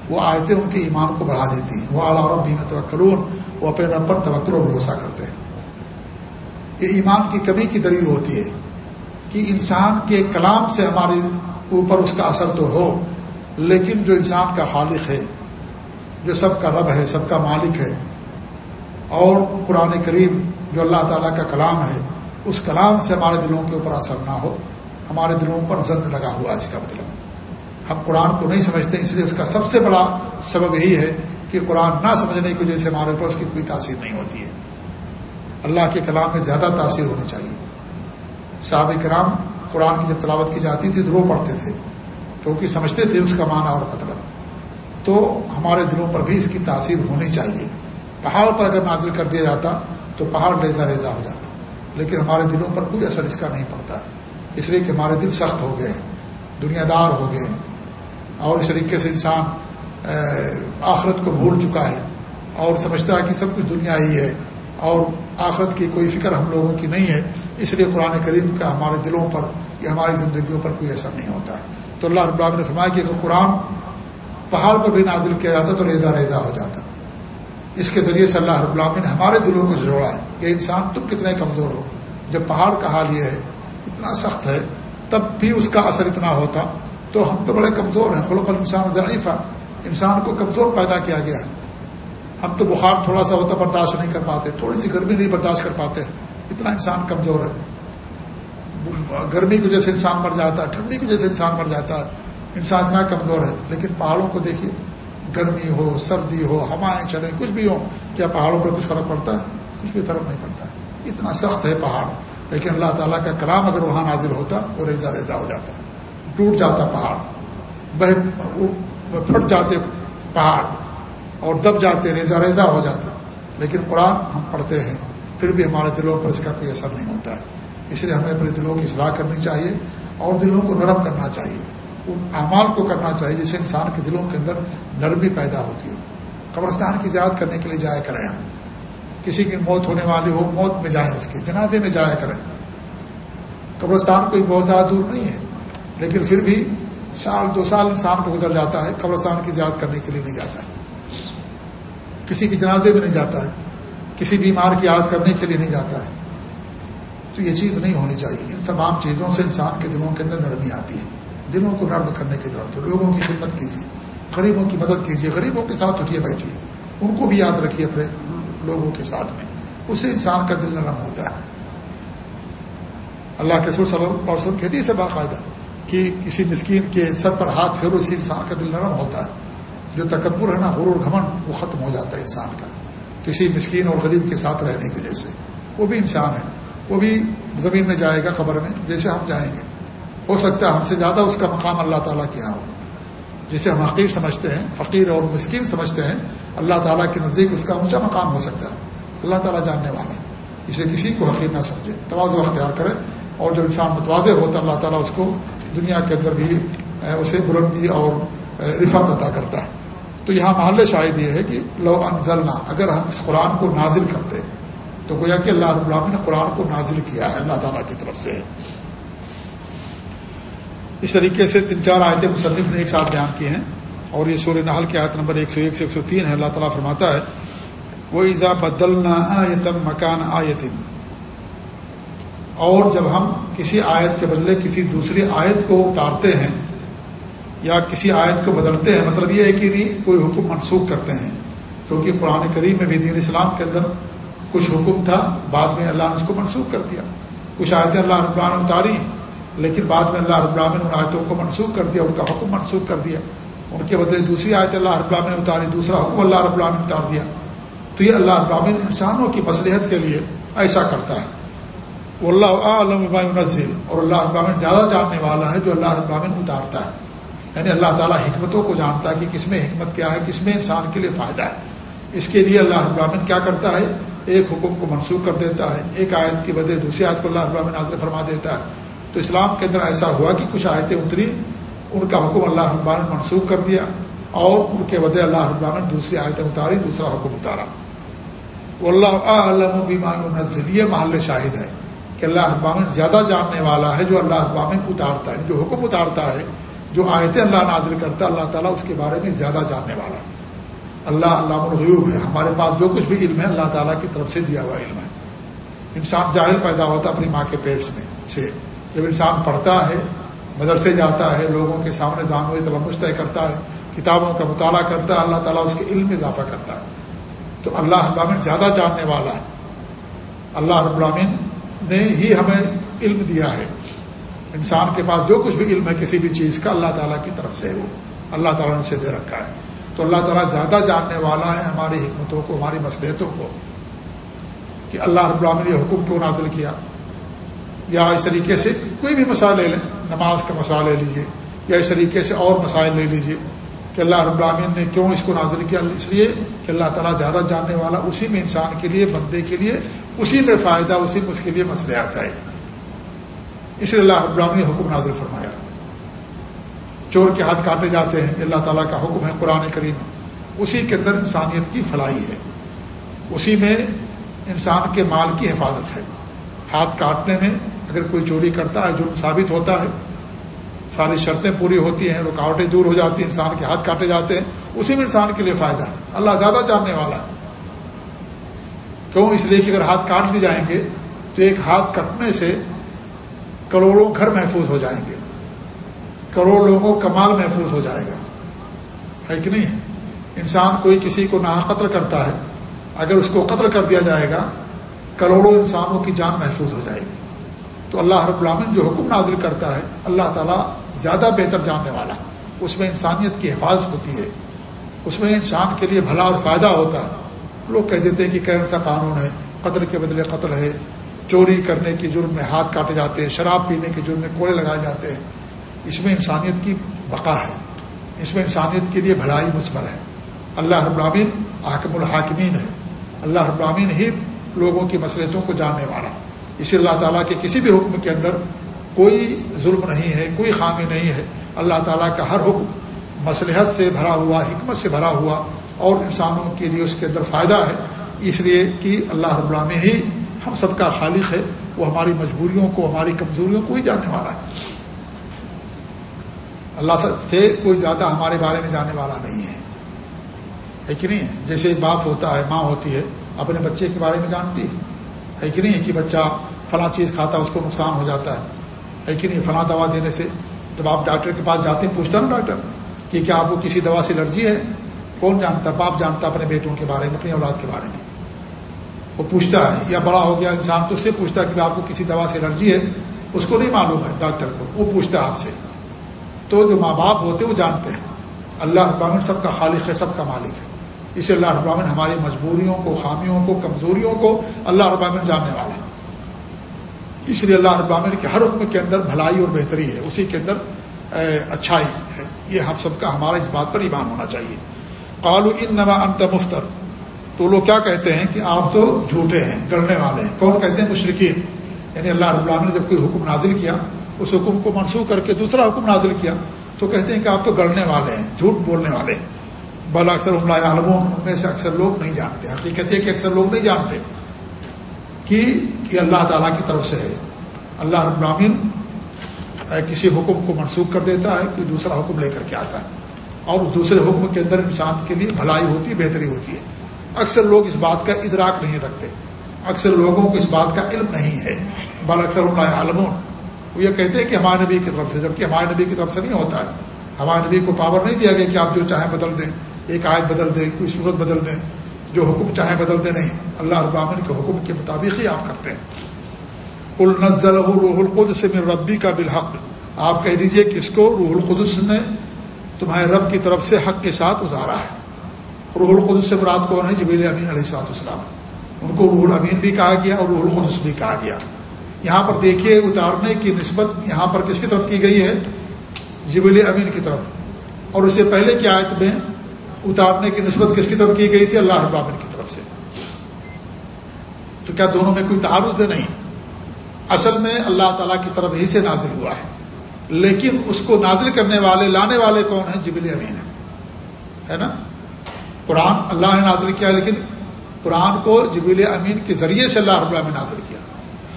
Speaker 1: وہ آیتیں ان کے ایمان کو بڑھا دیتی ہیں۔ وہ اعلیٰ رب بھی توکلون وہ اپنے رب پر توکل و بھروسہ کرتے ہیں۔ یہ ایمان کی کمی کی دلیل ہوتی ہے کہ انسان کے کلام سے ہمارے اوپر اس کا اثر تو ہو، لیکن جو انسان کا خالق ہے، جو سب کا رب ہے، سب کا مالک ہے، اور قرآن کریم جو اللہ تعالیٰ کا کلام ہے، اس کلام سے ہمارے دلوں کے اوپر اثر نہ ہو، ہمارے دلوں پر زنگ لگا ہوا اس کا مطلب ہم قرآن کو نہیں سمجھتے، اس لیے اس کا سب سے بڑا سبب یہی ہے کہ قرآن نہ سمجھنے کی وجہ سے ہمارے اوپر اس کی کوئی تاثیر نہیں ہوتی ہے۔ اللہ کے کلام میں زیادہ تاثیر ہونی چاہیے۔ صحابہ کرام قرآن کی جب تلاوت کی جاتی تھی تو رو پڑھتے تھے، کیونکہ سمجھتے تھے اس کا معنی اور مطلب۔ تو ہمارے دلوں پر بھی اس کی تاثیر ہونی چاہیے۔ پہاڑ پر اگر نازل کر دیا جاتا تو پہاڑ ریزا ریزا ہو جاتا۔ لیکن ہمارے دلوں پر کوئی اثر اس کا نہیں پڑتا۔ اس لیے کہ ہمارے دل سخت ہو گئے، دنیا دار ہو گئے۔ اور اس طریقے سے انسان آخرت کو بھول چکا ہے اور سمجھتا ہے کہ سب کچھ دنیا ہی ہے اور آخرت کی کوئی فکر ہم لوگوں کی نہیں ہے۔ اس لیے قرآن کریم کا ہمارے دلوں پر یا ہماری زندگیوں پر کوئی اثر نہیں ہوتا۔ تو اللہ رب اللہ نے فرمایا کہ اگر قرآن پہاڑ پر بھی نازل کیا جاتا تو ریزا ریزا ہو جاتا۔ اس کے ذریعے سے اللہ رب اللہ نے ہمارے دلوں کو جوڑا ہے کہ انسان تم کتنے کمزور ہو۔ جب پہاڑ کا حال یہ ہے، اتنا سخت ہے، تب بھی اس کا اثر اتنا ہوتا۔ تو ہم تو بڑے کمزور ہیں، خلق الانسان ضعیفہ، انسان کو کمزور پیدا کیا گیا ہے۔ ہم تو بخار تھوڑا سا ہوتا برداشت نہیں کر پاتے، تھوڑی سی گرمی نہیں برداشت کر پاتے۔ اتنا انسان کمزور ہے۔ گرمی کی وجہ سے انسان مر جاتا ہے، ٹھنڈی کی وجہ سے انسان مر جاتا ہے۔ انسان اتنا کمزور ہے، لیکن پہاڑوں کو دیکھیے۔ گرمی ہو، سردی ہو، ہوائیں چلیں، کچھ بھی ہو، کیا پہاڑوں پر کچھ فرق پڑتا ہے؟ کچھ بھی فرق نہیں پڑتا۔ اتنا سخت ہے پہاڑ، لیکن اللہ تعالیٰ کا کلام اگر وہاں نازل ہوتا، وہ ریزا ریزا ہو جاتا۔ ہے ٹوٹ جاتا پہاڑ، بہ پھٹ جاتے پہاڑ اور دب جاتے ریزا ریزا ہو جاتا لیکن قرآن ہم پڑھتے ہیں، پھر بھی ہمارے دلوں پر اس کا کوئی اثر نہیں ہوتا ہے۔ اس لیے ہمیں اپنے دلوں کی اصلاح کرنی چاہیے اور دلوں کو نرم کرنا چاہیے۔ ان اعمال کو کرنا چاہیے جس سے انسان کے دلوں کے اندر نرمی پیدا ہوتی ہو۔ قبرستان کی یاد کرنے کے لیے جایا کریں ہم کسی کی موت ہونے والی ہو، موت میں جائیں اس کے، جنازے میں جایا کریں۔ قبرستان کوئی بہت زیادہ دور نہیں ہے۔ لیکن پھر بھی سال دو سال انسان کو گزر جاتا ہے، قبرستان کی یاد کرنے کے لیے نہیں جاتا ہے۔ کسی کی جنازے میں نہیں جاتا ہے، کسی بیمار کی یاد کرنے کے لیے نہیں جاتا ہے۔ تو یہ چیز نہیں ہونی چاہیے۔ ان تمام چیزوں سے انسان کے دلوں کے اندر نرمی آتی ہے۔ دلوں کو نرم کرنے کی ضرورت ہے۔ لوگوں کی خدمت کیجیے۔ غریبوں کی مدد کیجیے۔ غریبوں کے ساتھ اٹھیے، بیٹھیے۔ ان کو بھی یاد رکھیے اپنے لوگوں کے ساتھ میں۔ اس سے انسان کا دل نرم ہوتا ہے۔ اللہ کے سر صلی اللہ علیہ کہتی سے باقاعدہ۔ کہ کسی مسکین کے سر پر ہاتھ پھیرو، اس سے انسان کا دل نرم ہوتا ہے۔ جو تکبر ہے نا، غرور، گھمن، وہ ختم ہو جاتا ہے انسان کا۔ کسی مسکین اور غریب کے ساتھ رہنے کی وجہ سے۔ وہ بھی انسان ہے۔ وہ بھی زمین میں جائے گا قبر میں، جیسے ہم جائیں گے۔ ہو سکتا ہے ہم سے زیادہ اس کا مقام اللہ تعالیٰ کیا ہو۔ جسے ہم حقیر سمجھتے ہیں، فقیر اور مسکین سمجھتے ہیں، اللہ تعالیٰ کے نزدیک اس کا اونچا مقام ہو سکتا ہے۔ اللہ تعالیٰ جاننے والا اسے کسی کو حقیر نہ سمجھے۔ توازو اختیار کرے اور جو انسان متوازے ہوتا ہے اللہ تعالیٰ اس کو دنیا کے اندر بھی اسے بلندی اور رفات عطا کرتا ہے۔ تو یہاں محل شاہد یہ ہے کہ لو انزلنا، اگر ہم اس قرآن کو نازل کرتے، تو گویا کہ اللہ رب العالمین نے قرآن کو نازل کیا ہے، اللہ تعالیٰ کی طرف سے۔ اس طریقے سے تین چار آیتیں مصنف نے ایک ساتھ بیان کی ہیں، اور یہ سورہ نحل کی آیت نمبر ایک سو ایک سے ایک سو تین ہے، اللہ تعالیٰ فرماتا ہے وہ ایزا بدلنا آیتم مکان آیتن اور جب ہم کسی آیت کے بدلے کسی دوسری آیت کو اتارتے ہیں یا کسی آیت کو بدلتے ہیں مطلب یہ ہے کہ نہیں، کوئی حکم منسوخ کرتے ہیں۔ کیونکہ قرآن کریم میں بھی دین اسلام کے اندر کچھ حکم تھا، بعد میں اللہ نے اس کو منسوخ کر دیا۔ کچھ آیتیں اللہ رب نے اتاری لیکن بعد میں اللہ رب نے ان آیتوں کو منسوخ کر دیا، ان کا حکم منسوخ کر دیا۔ ان کے بدلے دوسری آیت اللہ رب نے اتاری، دوسرا حکم اللہ رب نے اتار دیا۔ تو یہ اللہ رب انسانوں کی مصلحت کے لیے ایسا کرتا ہے۔ اللہ عالم نظر اور اللہ ابامن زیادہ جاننے والا ہے جو اللہ رب اتارتا ہے۔ یعنی اللہ تعالیٰ حکمتوں کو جانتا ہے کہ کس میں حکمت کیا ہے، کس میں انسان کے لیے فائدہ ہے۔ اس کے لیے اللہ ابامن کیا کرتا ہے؟ ایک حکم کو منسوخ کر دیتا ہے، ایک آیت کے بدلے دوسری آیت کو اللہ ابامن نازر فرما دیتا ہے۔ تو اسلام کے اندر ایسا ہوا کہ کچھ آیتیں اتری، ان کا حکم اللہ ربان منسوخ کر دیا اور ان کے بدلے اللہ ربان دوسری آیتیں اتاری، دوسرا حکم اتارا۔ اللہ عالم بیمان نزل یہ محل شاہد ہے۔ کہ اللہ ابامن زیادہ جاننے والا ہے جو اللہ ابامن اتارتا ہے، جو حکم اتارتا ہے، جو آیتیں اللہ نازل کرتا ہے، اللہ تعالیٰ اس کے بارے میں زیادہ جاننے والا ہے۔ اللہ اللہ الغیوب ہے۔ ہمارے پاس جو کچھ بھی علم ہے، اللہ تعالیٰ کی طرف سے دیا ہوا علم ہے۔ انسان جاہل پیدا ہوتا اپنی ماں کے پیٹس میں سے۔ جب انسان پڑھتا ہے، مدرسے جاتا ہے، لوگوں کے سامنے دانوئی تلمش طے کرتا ہے، کتابوں کا مطالعہ کرتا ہے، اللہ تعالیٰ اس کے علم میں اضافہ کرتا ہے۔ تو اللہ ابامن زیادہ جاننے والا ہے۔ اللہ رب العامن نے ہی ہمیں علم دیا ہے۔ انسان کے پاس جو کچھ بھی علم ہے، کسی بھی چیز کا اللہ تعالیٰ کی طرف سے وہ۔ اللہ تعالیٰ نے اسے دے رکھا ہے۔ تو اللہ تعالیٰ زیادہ جاننے والا ہے ہماری حکمتوں کو، ہماری مصلحتوں کو۔ کہ اللہ رب العالمین نے حکم کیوں نازل کیا؟ یا اس طریقے سے کوئی بھی مسئلہ لے لیں۔ نماز کا مسئلہ لے لیجیے یا اس طریقے سے اور مسائل لے لیجیے کہ اللہ رب العالمین نے کیوں اس کو نازل کیا؟ اس لیے کہ اللہ تعالیٰ زیادہ جاننے والا اسی میں انسان کے لیے، بندے کے لیے اسی میں فائدہ، اسی میں اس کے لیے مسئلہ آتا ہے۔ اس لیے اللہ رب العالمین نے حکم نازل فرمایا۔ چور کے ہاتھ کاٹے جاتے ہیں، اللہ تعالیٰ کا حکم ہے قرآن کریم۔ اسی کے اندر انسانیت کی فلائی ہے۔ اسی میں انسان کے مال کی حفاظت ہے۔ ہاتھ کاٹنے میں اگر کوئی چوری کرتا ہے جو ثابت ہوتا ہے، ساری شرطیں پوری ہوتی ہیں، رکاوٹیں دور ہو جاتی ہیں، انسان کے ہاتھ کاٹے جاتے ہیں، اسی میں انسان کے لیے فائدہ ہے۔ اللہ زیادہ جاننے والا ہے۔ کیوں اس لیے کہ اگر ہاتھ کاٹ دی جائیں گے تو ایک ہاتھ کٹنے سے کروڑوں گھر محفوظ ہو جائیں گے۔ کروڑ لوگوں کا مال محفوظ ہو جائے گا۔ ہے کہ نہیں؟ انسان کوئی کسی کو نہ قتل کرتا ہے، اگر اس کو قتل کر دیا جائے گا، کروڑوں انسانوں کی جان محفوظ ہو جائے گی۔ تو اللہ رب العالمین جو حکم نازل کرتا ہے، اللہ تعالیٰ زیادہ بہتر جاننے والا۔ اس میں انسانیت کی حفاظت ہوتی ہے۔ اس میں انسان کے لیے بھلا اور فائدہ ہوتا ہے۔ لوگ کہہ دیتے ہیں کہ کون سا قانون ہے، قتل کے بدلے قتل ہے، چوری کرنے کی جرم میں ہاتھ کاٹے جاتے ہیں، شراب پینے کے جرم میں کوڑے لگائے جاتے ہیں۔ اس میں انسانیت کی بقا ہے۔ اس میں انسانیت کے لیے بھلائی مثبر ہے۔ اللہ رب حاکم الحاکمین ہے۔ اللہ رب العامین ہی لوگوں کی مصلحتوں کو جاننے والا۔ اسی اللہ تعالیٰ کے کسی بھی حکم کے اندر کوئی ظلم نہیں ہے، کوئی خامی نہیں ہے۔ اللہ تعالیٰ کا ہر حکم مصلحت سے بھرا ہوا، حکمت سے بھرا ہوا اور انسانوں کے لیے اس کے اندر فائدہ ہے۔ اس لیے کہ اللہ رب العالمین ہی ہم سب کا خالق ہے۔ وہ ہماری مجبوریوں کو، ہماری کمزوریوں کو ہی جاننے والا ہے۔ اللہ سے کوئی زیادہ ہمارے بارے میں جاننے والا نہیں ہے۔ ہے کہ نہیں؟ ہے جیسے باپ ہوتا ہے، ماں ہوتی ہے، اپنے بچے کے بارے میں جانتی ہے۔ ہے کہ نہیں کہ بچہ فلاں چیز کھاتا ہے، اس کو نقصان ہو جاتا ہے۔ ہے کہ نہیں؟ فلاں دوا دینے سے جب آپ ڈاکٹر کے پاس جاتے ہیں، پوچھتا نا ڈاکٹر کہ کیا آپ کو کسی دوا سے الرجی ہے؟ کون جانتا ہے؟ باپ جانتا اپنے بیٹوں کے بارے میں، اپنی اولاد کے بارے میں۔ وہ پوچھتا ہے یا بڑا ہو گیا انسان تو اس سے پوچھتا ہے کہ آپ کو کسی دوا سے الرجی ہے؟ اس کو نہیں معلوم ہے ڈاکٹر کو، وہ پوچھتا ہے آپ سے۔ تو جو ماں باپ ہوتے ہیں، وہ جانتے ہیں۔ اللہ ابامن سب کا خالق ہے، سب کا مالک ہے۔ اسے اللہ ابامن ہماری مجبوریوں کو، خامیوں کو، کمزوریوں کو اللہ ابامن جاننے والا ہے۔ اس لیے اللہ ابامن کے ہر حکم کے اندر بھلائی اور بہتری ہے۔ اسی کے اندر اچھائی ہے۔ یہ ہم سب کا، ہمارا اس بات پر ایمان ہونا چاہیے۔ قالو ان نوا انت مفتر۔ تو لوگ کیا کہتے ہیں کہ آپ تو جھوٹے ہیں، گڑنے والے ہیں۔ کون کہتے ہیں؟ مشرقین یعنی اللہ رب العالمین نے جب کوئی حکم نازل کیا، اس حکم کو منسوخ کر کے دوسرا حکم نازل کیا، تو کہتے ہیں کہ آپ تو گڑنے والے ہیں، جھوٹ بولنے والے بل اکثر عملہ عالم ان میں سے اکثر لوگ نہیں جانتے۔ حقیقت ہے کہ اکثر لوگ نہیں جانتے کہ یہ اللہ تعالیٰ کی طرف سے ہے۔ اللہ رب العالمین کسی حکم کو منسوخ کر دیتا ہے، کوئی دوسرا حکم لے کر کے آتا ہے۔ اور دوسرے حکم کے اندر انسان کے لیے بھلائی ہوتی ہے، بہتری ہوتی ہے۔ اکثر لوگ اس بات کا ادراک نہیں رکھتے۔ اکثر لوگوں کو اس بات کا علم نہیں ہے۔ بال اکثر اللہ عالم وہ یہ کہتے ہیں کہ ہمارے نبی کی طرف سے، جبکہ ہمارے نبی کی طرف سے نہیں ہوتا ہے۔ ہمارے نبی کو پاور نہیں دیا گیا کہ آپ جو چاہیں بدل دیں۔ ایک آیت بدل دیں، کوئی صورت بدل دیں۔ جو حکم چاہیں بدل دیں نہیں۔ اللہ ابامن کے حکم کے مطابق ہی آپ کرتے ہیں۔ النزل روح القدس من ربی کا بالحق۔ آپ کہہ دیجیے کہ اس کو روح القدس نے تمہارے رب کی طرف سے حق کے ساتھ اتارا ہے۔ روح القدس سے مراد کون ہے؟ جبیل امین علیہ السلاط اسلام ان کو روح الامین بھی کہا گیا اور روح القدس بھی کہا گیا۔ یہاں پر دیکھیے اتارنے کی نسبت یہاں پر کس کی طرف کی گئی ہے؟ جبیل امین کی طرف۔ اور اس سے پہلے کی آیت میں اتارنے کی نسبت کس کی طرف کی گئی تھی؟ اللہ ابامن کی طرف سے۔ تو کیا دونوں میں کوئی تعارض ہے نہیں؟ اصل میں اللہ تعالیٰ کی طرف ہی سے نازل ہوا ہے۔ لیکن اس کو نازل کرنے والے، لانے والے کون ہیں؟ جبل امین ہے نا؟ قرآن اللہ نے نازل کیا، لیکن قرآن کو جبیل امین کے ذریعے سے اللہ رب نے نازل کیا۔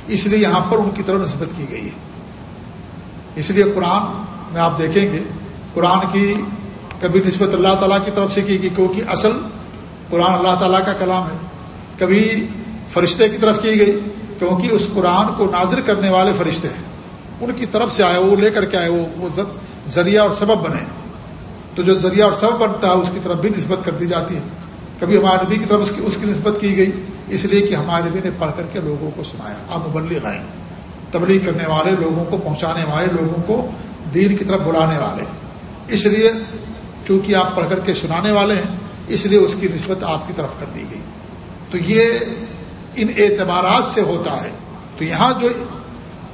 Speaker 1: اس لیے یہاں پر ان کی طرف نسبت کی گئی ہے۔ اس لیے قرآن میں آپ دیکھیں گے، قرآن کی کبھی نسبت اللہ تعالیٰ کی طرف سے کی گئی، کیونکہ اصل قرآن اللہ تعالیٰ کا کلام ہے۔ کبھی فرشتے کی طرف کی گئی، کیونکہ اس قرآن کو نازر کرنے والے فرشتے ہیں۔ ان کی طرف سے آئے وہ لے کر کے آئے وہ ذریعہ اور سبب بنے۔ تو جو ذریعہ اور سبب بنتا ہے، اس کی طرف بھی نسبت کر دی جاتی ہے۔ کبھی ہمارے نبی کی طرف اس کی اس کی نسبت کی گئی، اس لیے کہ ہمارے نبی نے پڑھ کر کے لوگوں کو سنایا۔ آپ مبلغ آئیں تبلیغ کرنے والے لوگوں کو، پہنچانے والے لوگوں کو دین کی طرف بلانے والے۔ اس لیے چونکہ آپ پڑھ کر کے سنانے والے ہیں، اس لیے اس کی نسبت آپ کی طرف کر دی گئی۔ تو یہ ان اعتبارات سے ہوتا ہے۔ تو یہاں جو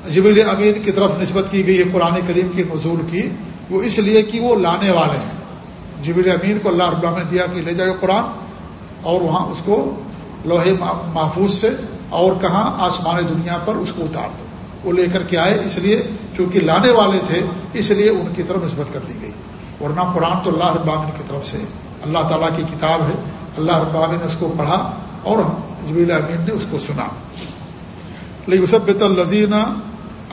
Speaker 1: جبیل امین کی طرف نسبت کی گئی ہے قرآن کریم کے نزول کی، وہ اس لیے کہ وہ لانے والے ہیں۔ جبیل امین کو اللہ رب نے دیا کہ لے جائے قرآن اور وہاں اس کو لوہے محفوظ سے اور کہاں آسمان دنیا پر اس کو اتار دو۔ وہ لے کر کے آئے، اس لیے چونکہ لانے والے تھے، اس لیے ان کی طرف نسبت کر دی گئی۔ ورنہ قرآن تو اللہ رب کی طرف سے اللہ تعالیٰ کی کتاب ہے۔ اللہ رب نے اس کو پڑھا اور جبیل امین نے اس کو سنا۔ لیکن الزینہ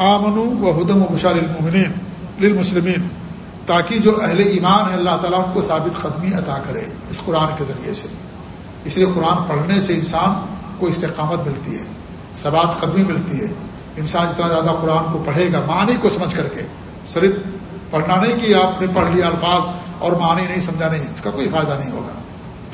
Speaker 1: آمن و ہدم و بشار المنین للمسلمین، تاکہ جو اہل ایمان ہے اللہ تعالیٰ ان کو ثابت قدمی عطا کرے اس قرآن کے ذریعے سے۔ اس لیے قرآن پڑھنے سے انسان کو استقامت ملتی ہے، ثبات قدمی ملتی ہے۔ انسان جتنا زیادہ قرآن کو پڑھے گا، معنی کو سمجھ کر کے، صرف پڑھنا نہیں کہ آپ نے پڑھ لیا الفاظ اور معنی نہیں، سمجھا نہیں، اس کا کوئی فائدہ نہیں ہوگا۔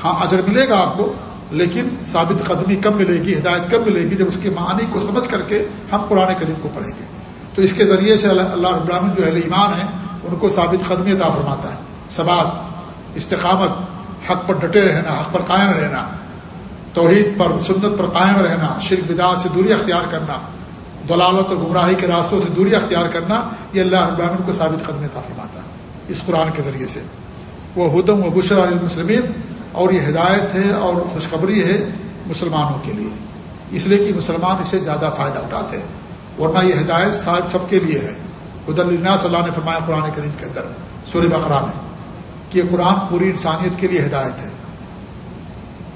Speaker 1: ہاں اجر ملے گا آپ کو، لیکن ثابت قدمی کب ملے گی، ہدایت کب ملے گی، جب اس کے معنی کو سمجھ کر کے ہم قرآن کریم کو پڑھیں گے۔ تو اس کے ذریعے سے اللہ رب العالمین جو اہل ایمان ہیں، ان کو ثابت قدمی عطا فرماتا ہے۔ ثبات استقامت، حق پر ڈٹے رہنا، حق پر قائم رہنا، توحید پر، سنت پر قائم رہنا، شرک بداعت سے دوری اختیار کرنا، دلالت اور گمراہی کے راستوں سے دوری اختیار کرنا، یہ اللہ رب العالمین کو ثابت قدمی عطا فرماتا ہے۔ اس قرآن کے ذریعے سے۔ وہ ہدم و بشر المسلمین اور یہ ہدایت ہے اور خوشخبری ہے مسلمانوں کے لیے۔ اس لیے کہ مسلمان اسے زیادہ فائدہ اٹھاتے ہیں۔ ورنہ یہ ہدایت سب کے لیے ہے۔ خد اللہ صلی اللہ نے فرمایا قرآن کریم کے اندر سور بقرا میں، کہ یہ قرآن پوری انسانیت کے لیے ہدایت ہے۔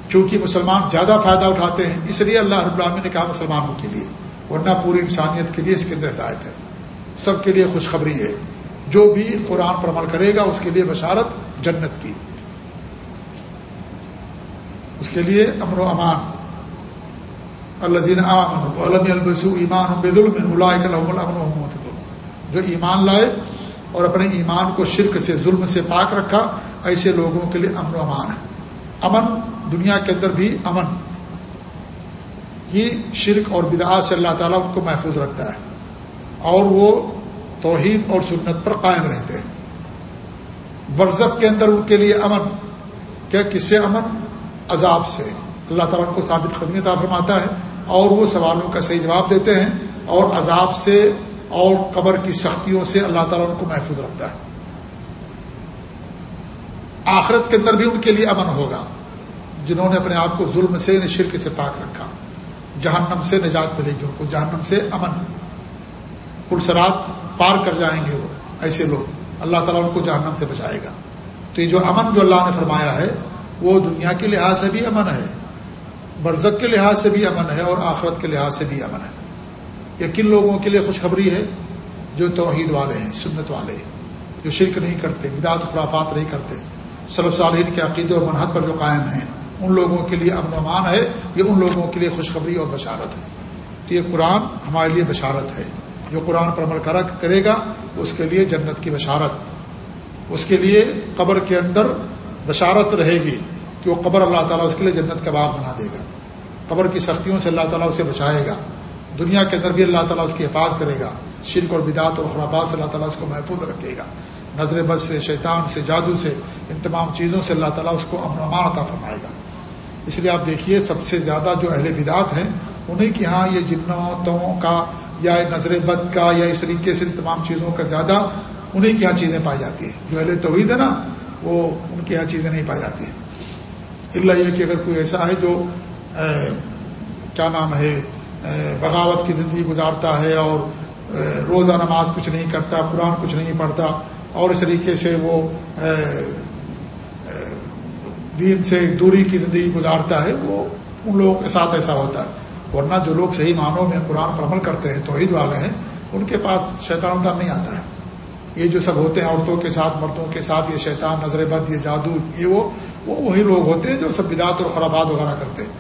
Speaker 1: چونکہ مسلمان زیادہ فائدہ اٹھاتے ہیں، اس لیے اللہ رب العالمین نے کہا مسلمانوں کے لیے، ورنہ پوری انسانیت کے لیے اس کے اندر ہدایت ہے۔ سب کے لیے خوشخبری ہے۔ جو بھی قرآن پر عمل کرے گا، اس کے لیے بشارت جنت کی۔ اس کے لیے امن و امان اللہ ایمان جو ایمان لائے اور اپنے ایمان کو شرک سے، ظلم سے پاک رکھا، ایسے لوگوں کے لیے امن و امان ہے۔ امن دنیا کے اندر بھی امن۔ یہ شرک اور بدعات سے اللہ تعالیٰ ان کو محفوظ رکھتا ہے۔ اور وہ توحید اور سنت پر قائم رہتے ہیں۔ برزق کے اندر ان کے لیے امن۔ کیا کس سے امن؟ عذاب سے۔ اللہ تعالیٰ ان کو ثابت خدمی فرماتا ہے۔ اور وہ سوالوں کا صحیح جواب دیتے ہیں اور عذاب سے اور قبر کی سختیوں سے اللہ تعالیٰ ان کو محفوظ رکھتا ہے۔ آخرت کے اندر بھی ان کے لیے امن ہوگا۔ جنہوں نے اپنے آپ کو ظلم سے، شرک سے پاک رکھا۔ جہنم سے نجات ملے گی ان کو۔ جہنم سے امن۔ پرسرات پار کر جائیں گے وہ۔ ایسے لوگ۔ اللہ تعالیٰ ان کو جہنم سے بچائے گا۔ تو یہ جو امن جو اللہ نے فرمایا ہے، وہ دنیا کے لحاظ سے بھی امن ہے۔ برزق کے لحاظ سے بھی امن ہے اور آخرت کے لحاظ سے بھی امن ہے۔ یہ کن لوگوں کے لیے خوشخبری ہے؟ جو توحید والے ہیں، سنت والے جو شرک نہیں کرتے، بدعت خرافات نہیں کرتے۔ صلب صالحین کے عقیدے اور منحط پر جو قائم ہیں، ان لوگوں کے لیے امن امان ہے، یہ ان لوگوں کے لیے خوشخبری اور بشارت ہے۔ تو یہ قرآن ہمارے لیے بشارت ہے۔ جو قرآن پر عمل کرا کرے گا، اس کے لیے جنت کی بشارت۔ اس کے لیے قبر کے اندر بشارت رہے گی۔ کہ وہ قبر اللہ تعالیٰ اس کے لیے جنت کا باغ بنا دے گا۔ قبر کی سختیوں سے اللہ تعالیٰ اسے بچائے گا۔ دنیا کے اندر بھی اللہ تعالیٰ اس کی حفاظ کرے گا۔ شرک اور بدعت اور خرابات سے اللہ تعالیٰ اس کو محفوظ رکھے گا۔ نظر بد سے، شیطان سے، جادو سے، ان تمام چیزوں سے اللہ تعالیٰ اس کو امن و امان عطا فرمائے گا۔ اس لیے آپ دیکھیے، سب سے زیادہ جو اہل بدعت ہیں، انہیں کہ ہاں یہ جنتوں کا یا نظر بد کا یا اس طریقے سے تمام چیزوں کا زیادہ انہیں کی یہاں چیزیں پائی جاتی ہیں۔ جو اہل توحید ہے نا، وہ ان کے یہاں چیزیں نہیں پائی جاتی۔ ہیں اللہ یہ کہ اگر کوئی ایسا ہے جو کیا نام ہے بغاوت کی زندگی گزارتا ہے اور روزہ نماز کچھ نہیں کرتا، قرآن کچھ نہیں پڑھتا، اور اس طریقے سے وہ دین سے دوری کی زندگی گزارتا ہے، وہ ان لوگوں کے ساتھ ایسا ہوتا ہے۔ ورنہ جو لوگ صحیح معنوں میں قرآن پر عمل کرتے ہیں، توحید والے ہیں، ان کے پاس شیطان ادار نہیں آتا ہے۔ یہ جو سب ہوتے ہیں عورتوں کے ساتھ، مردوں کے ساتھ، یہ شیطان، نظر بد، یہ جادو، یہ وہ وہ وہی لوگ ہوتے ہیں جو سب بدعت اور خرابات وغیرہ کرتے ہیں۔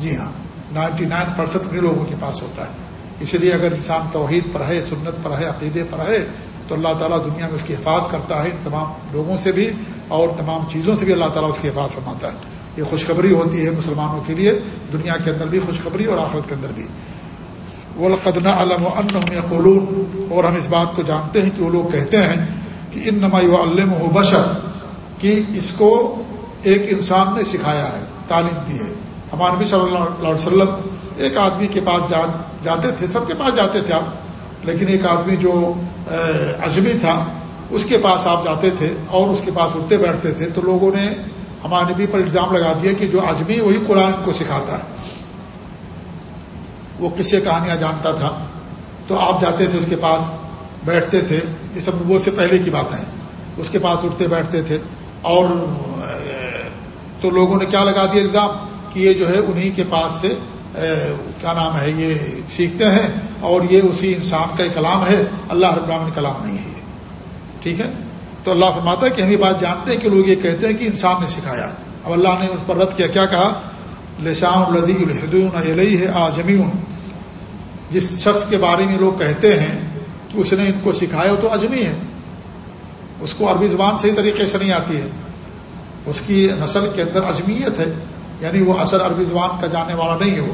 Speaker 1: جی ہاں نائنٹی نائن پرسینٹ انہیں لوگوں کے پاس ہوتا ہے۔ اسی لیے اگر انسان توحید پر ہے، سنت پر ہے، عقیدے پر ہے، تو اللہ تعالیٰ دنیا میں اس کی حفاظ کرتا ہے۔ ان تمام لوگوں سے بھی اور تمام چیزوں سے بھی اللہ تعالیٰ اس کی حفاظ فرماتا ہے۔ یہ خوشخبری ہوتی ہے مسلمانوں کے لیے، دنیا کے اندر بھی خوشخبری اور آخرت کے اندر بھی۔ وہ القدن علم و قلون اور ہم اس بات کو جانتے ہیں کہ وہ لوگ کہتے ہیں کہ ان نمائی و علم و بشر۔ کہ اس کو ایک انسان نے سکھایا ہے، تعلیم دی ہے۔ ہمارے نبی صلی اللہ علیہ وسلم ایک آدمی کے پاس جاتے تھے، سب کے پاس جاتے تھے آپ، لیکن ایک آدمی جو اجمی تھا، اس کے پاس آپ جاتے تھے اور اس کے پاس اٹھتے بیٹھتے تھے۔ تو لوگوں نے ہمارے نبی پر الزام لگا دیا کہ جو اجمی وہی قرآن کو سکھاتا ہے۔ وہ کس سے کہانیاں جانتا تھا۔ تو آپ جاتے تھے، اس کے پاس بیٹھتے تھے۔ یہ سب وہ سے پہلے کی بات ہے اس کے پاس اٹھتے بیٹھتے تھے اور تو لوگوں نے کیا لگا دیا الزام؟ کہ یہ جو ہے انہی کے پاس سے کیا نام ہے، یہ سیکھتے ہیں اور یہ اسی انسان کا کلام ہے۔ اللہ رب العالمین کلام نہیں ہے یہ۔ ٹھیک ہے؟ تو اللہ فرماتا ہے کہ ہم یہ بات جانتے ہیں کہ لوگ یہ کہتے ہیں کہ انسان نے سکھایا۔ اب اللہ نے اس پر رد کیا کیا کہا؟ لسان الزی الحدون علیہ آجمیون جس شخص کے بارے میں لوگ کہتے ہیں کہ اس نے ان کو سکھایا تو اجمی ہے۔ اس کو عربی زبان صحیح طریقے سے نہیں آتی ہے۔ اس کی نسل کے اندر اجمیت ہے یعنی وہ اصل عربی زبان کا جاننے والا نہیں ہے وہ۔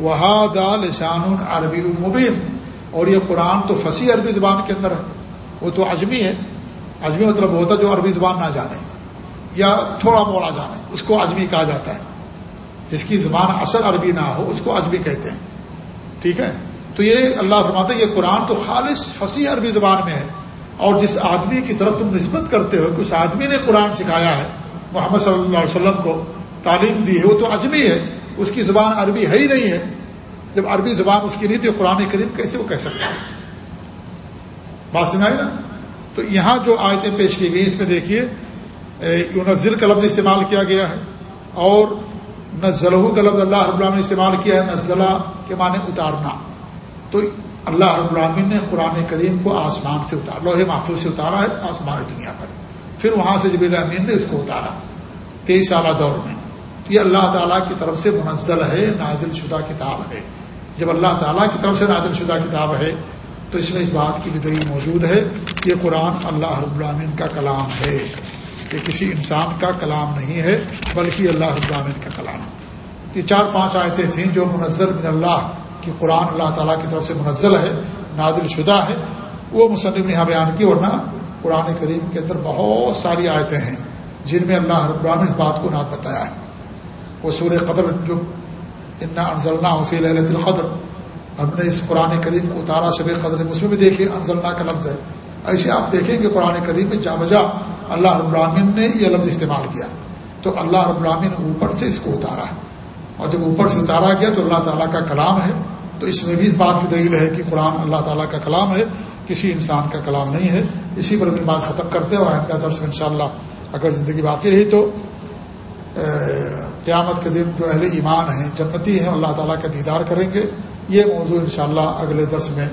Speaker 1: وہاد لسان عربی مبین اور یہ قرآن تو فصیح عربی زبان کے اندر ہے۔ وہ تو اجمی ہے۔ اجمی مطلب ہوتا جو عربی زبان نہ جانے، یا تھوڑا موڑا جانے، اس کو اجمی کہا جاتا ہے۔ جس کی زبان اصل عربی نہ ہو، اس کو اجمی کہتے ہیں۔ ٹھیک ہے؟ تو یہ اللہ فرماتا ہے یہ قرآن تو خالص فصیح عربی زبان میں ہے۔ اور جس آدمی کی طرف تم نسبت کرتے ہو کہ اس آدمی نے قرآن سکھایا ہے محمد صلی اللہ علیہ وسلم کو تعلیم دی ہے۔ وہ تو اجمی ہے۔ اس کی زبان عربی ہے ہی نہیں ہے۔ جب عربی زبان اس کی نہیں تھی، قرآن کریم کیسے وہ کہہ سکتا ہے؟ بات سنائی نا؟ تو یہاں جو آیتیں پیش کی گئی اس میں دیکھیے یونزل کا لفظ استعمال کیا گیا ہے اور نزلہ کا لفظ اللہ رب العالمین نے استعمال کیا ہے، نزلہ کے معنی اتارنا۔ تو اللہ رب العالمین نے قرآن کریم کو آسمان سے اتارا، لوہے محفوظ سے اتارا ہے، آسمان دنیا پر۔ پھر وہاں سے جب امین نے اس کو اتارا۔ تیئیس سالہ دور میں۔ تو یہ اللہ تعالیٰ کی طرف سے منزل ہے، نازل شدہ کتاب ہے۔ جب اللہ تعالیٰ کی طرف سے نازل شدہ کتاب ہے، تو اس میں اس بات کی بھی دلیل موجود ہے، یہ قرآن اللہ رب العامین کا کلام ہے۔ یہ کسی انسان کا کلام نہیں ہے، بلکہ اللہ رب العامین کا کلام ہے۔ یہ چار پانچ آیتیں تھیں جو منزل من اللہ کی قرآن اللہ تعالیٰ کی طرف سے منزل ہے، نازل شدہ ہے۔ وہ مصنف نے یہاں بیان کی، ورنہ قرآن کریم کے اندر بہت ساری آیتیں ہیں۔ جن میں اللہ رب العالمین اس بات کو نات بتایا ہے۔ وہ سور قدر جو انا انضلنا فی لہلت القدر۔ ہم نے اس قرآن کریم کو اتارا شب قدر اس میں بھی دیکھیے انضلنا کا لفظ ہے۔ ایسے آپ دیکھیں کہ قرآن کریم میں جا بجا اللہ رب العامن نے یہ لفظ استعمال کیا۔ تو اللہ رب العامن نے اوپر سے اس کو اتارا ہے۔ اور جب اوپر سے اتارا گیا تو اللہ تعالیٰ کا کلام ہے۔ تو اس میں بھی اس بات کی دلیل ہے کہ قرآن اللہ تعالیٰ کا کلام ہے۔ کسی انسان کا کلام نہیں ہے۔ اسی پر اپنی بات ختم کرتے اور آئندہ درس میں انشاءاللہ اگر زندگی باقی رہی تو قیامت کے دن جو اہل ایمان ہیں، جنتی ہیں، اللہ تعالیٰ کا دیدار کریں گے۔ یہ موضوع انشاءاللہ اگلے درس میں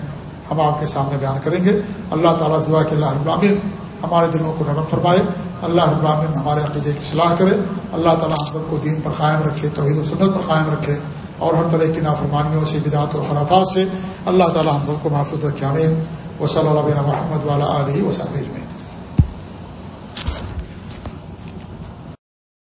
Speaker 1: ہم آپ کے سامنے بیان کریں گے۔ اللہ تعالیٰ دعا کہ اللہ ابراہین ہمارے دلوں کو نرم فرمائے۔ اللہ ابراہین ہمارے عقیدے کی صلاح کرے۔ اللہ تعالیٰ ہم سب کو دین پر قائم رکھے، توحید و سنت پر قائم رکھے۔ اور ہر طرح کی نافرمانیوں سے بدعت و خرافات سے اللہ تعالیٰ ہم سب کو محفوظ رکھے امین و صلی اللہ محمد والا علیہ وسلم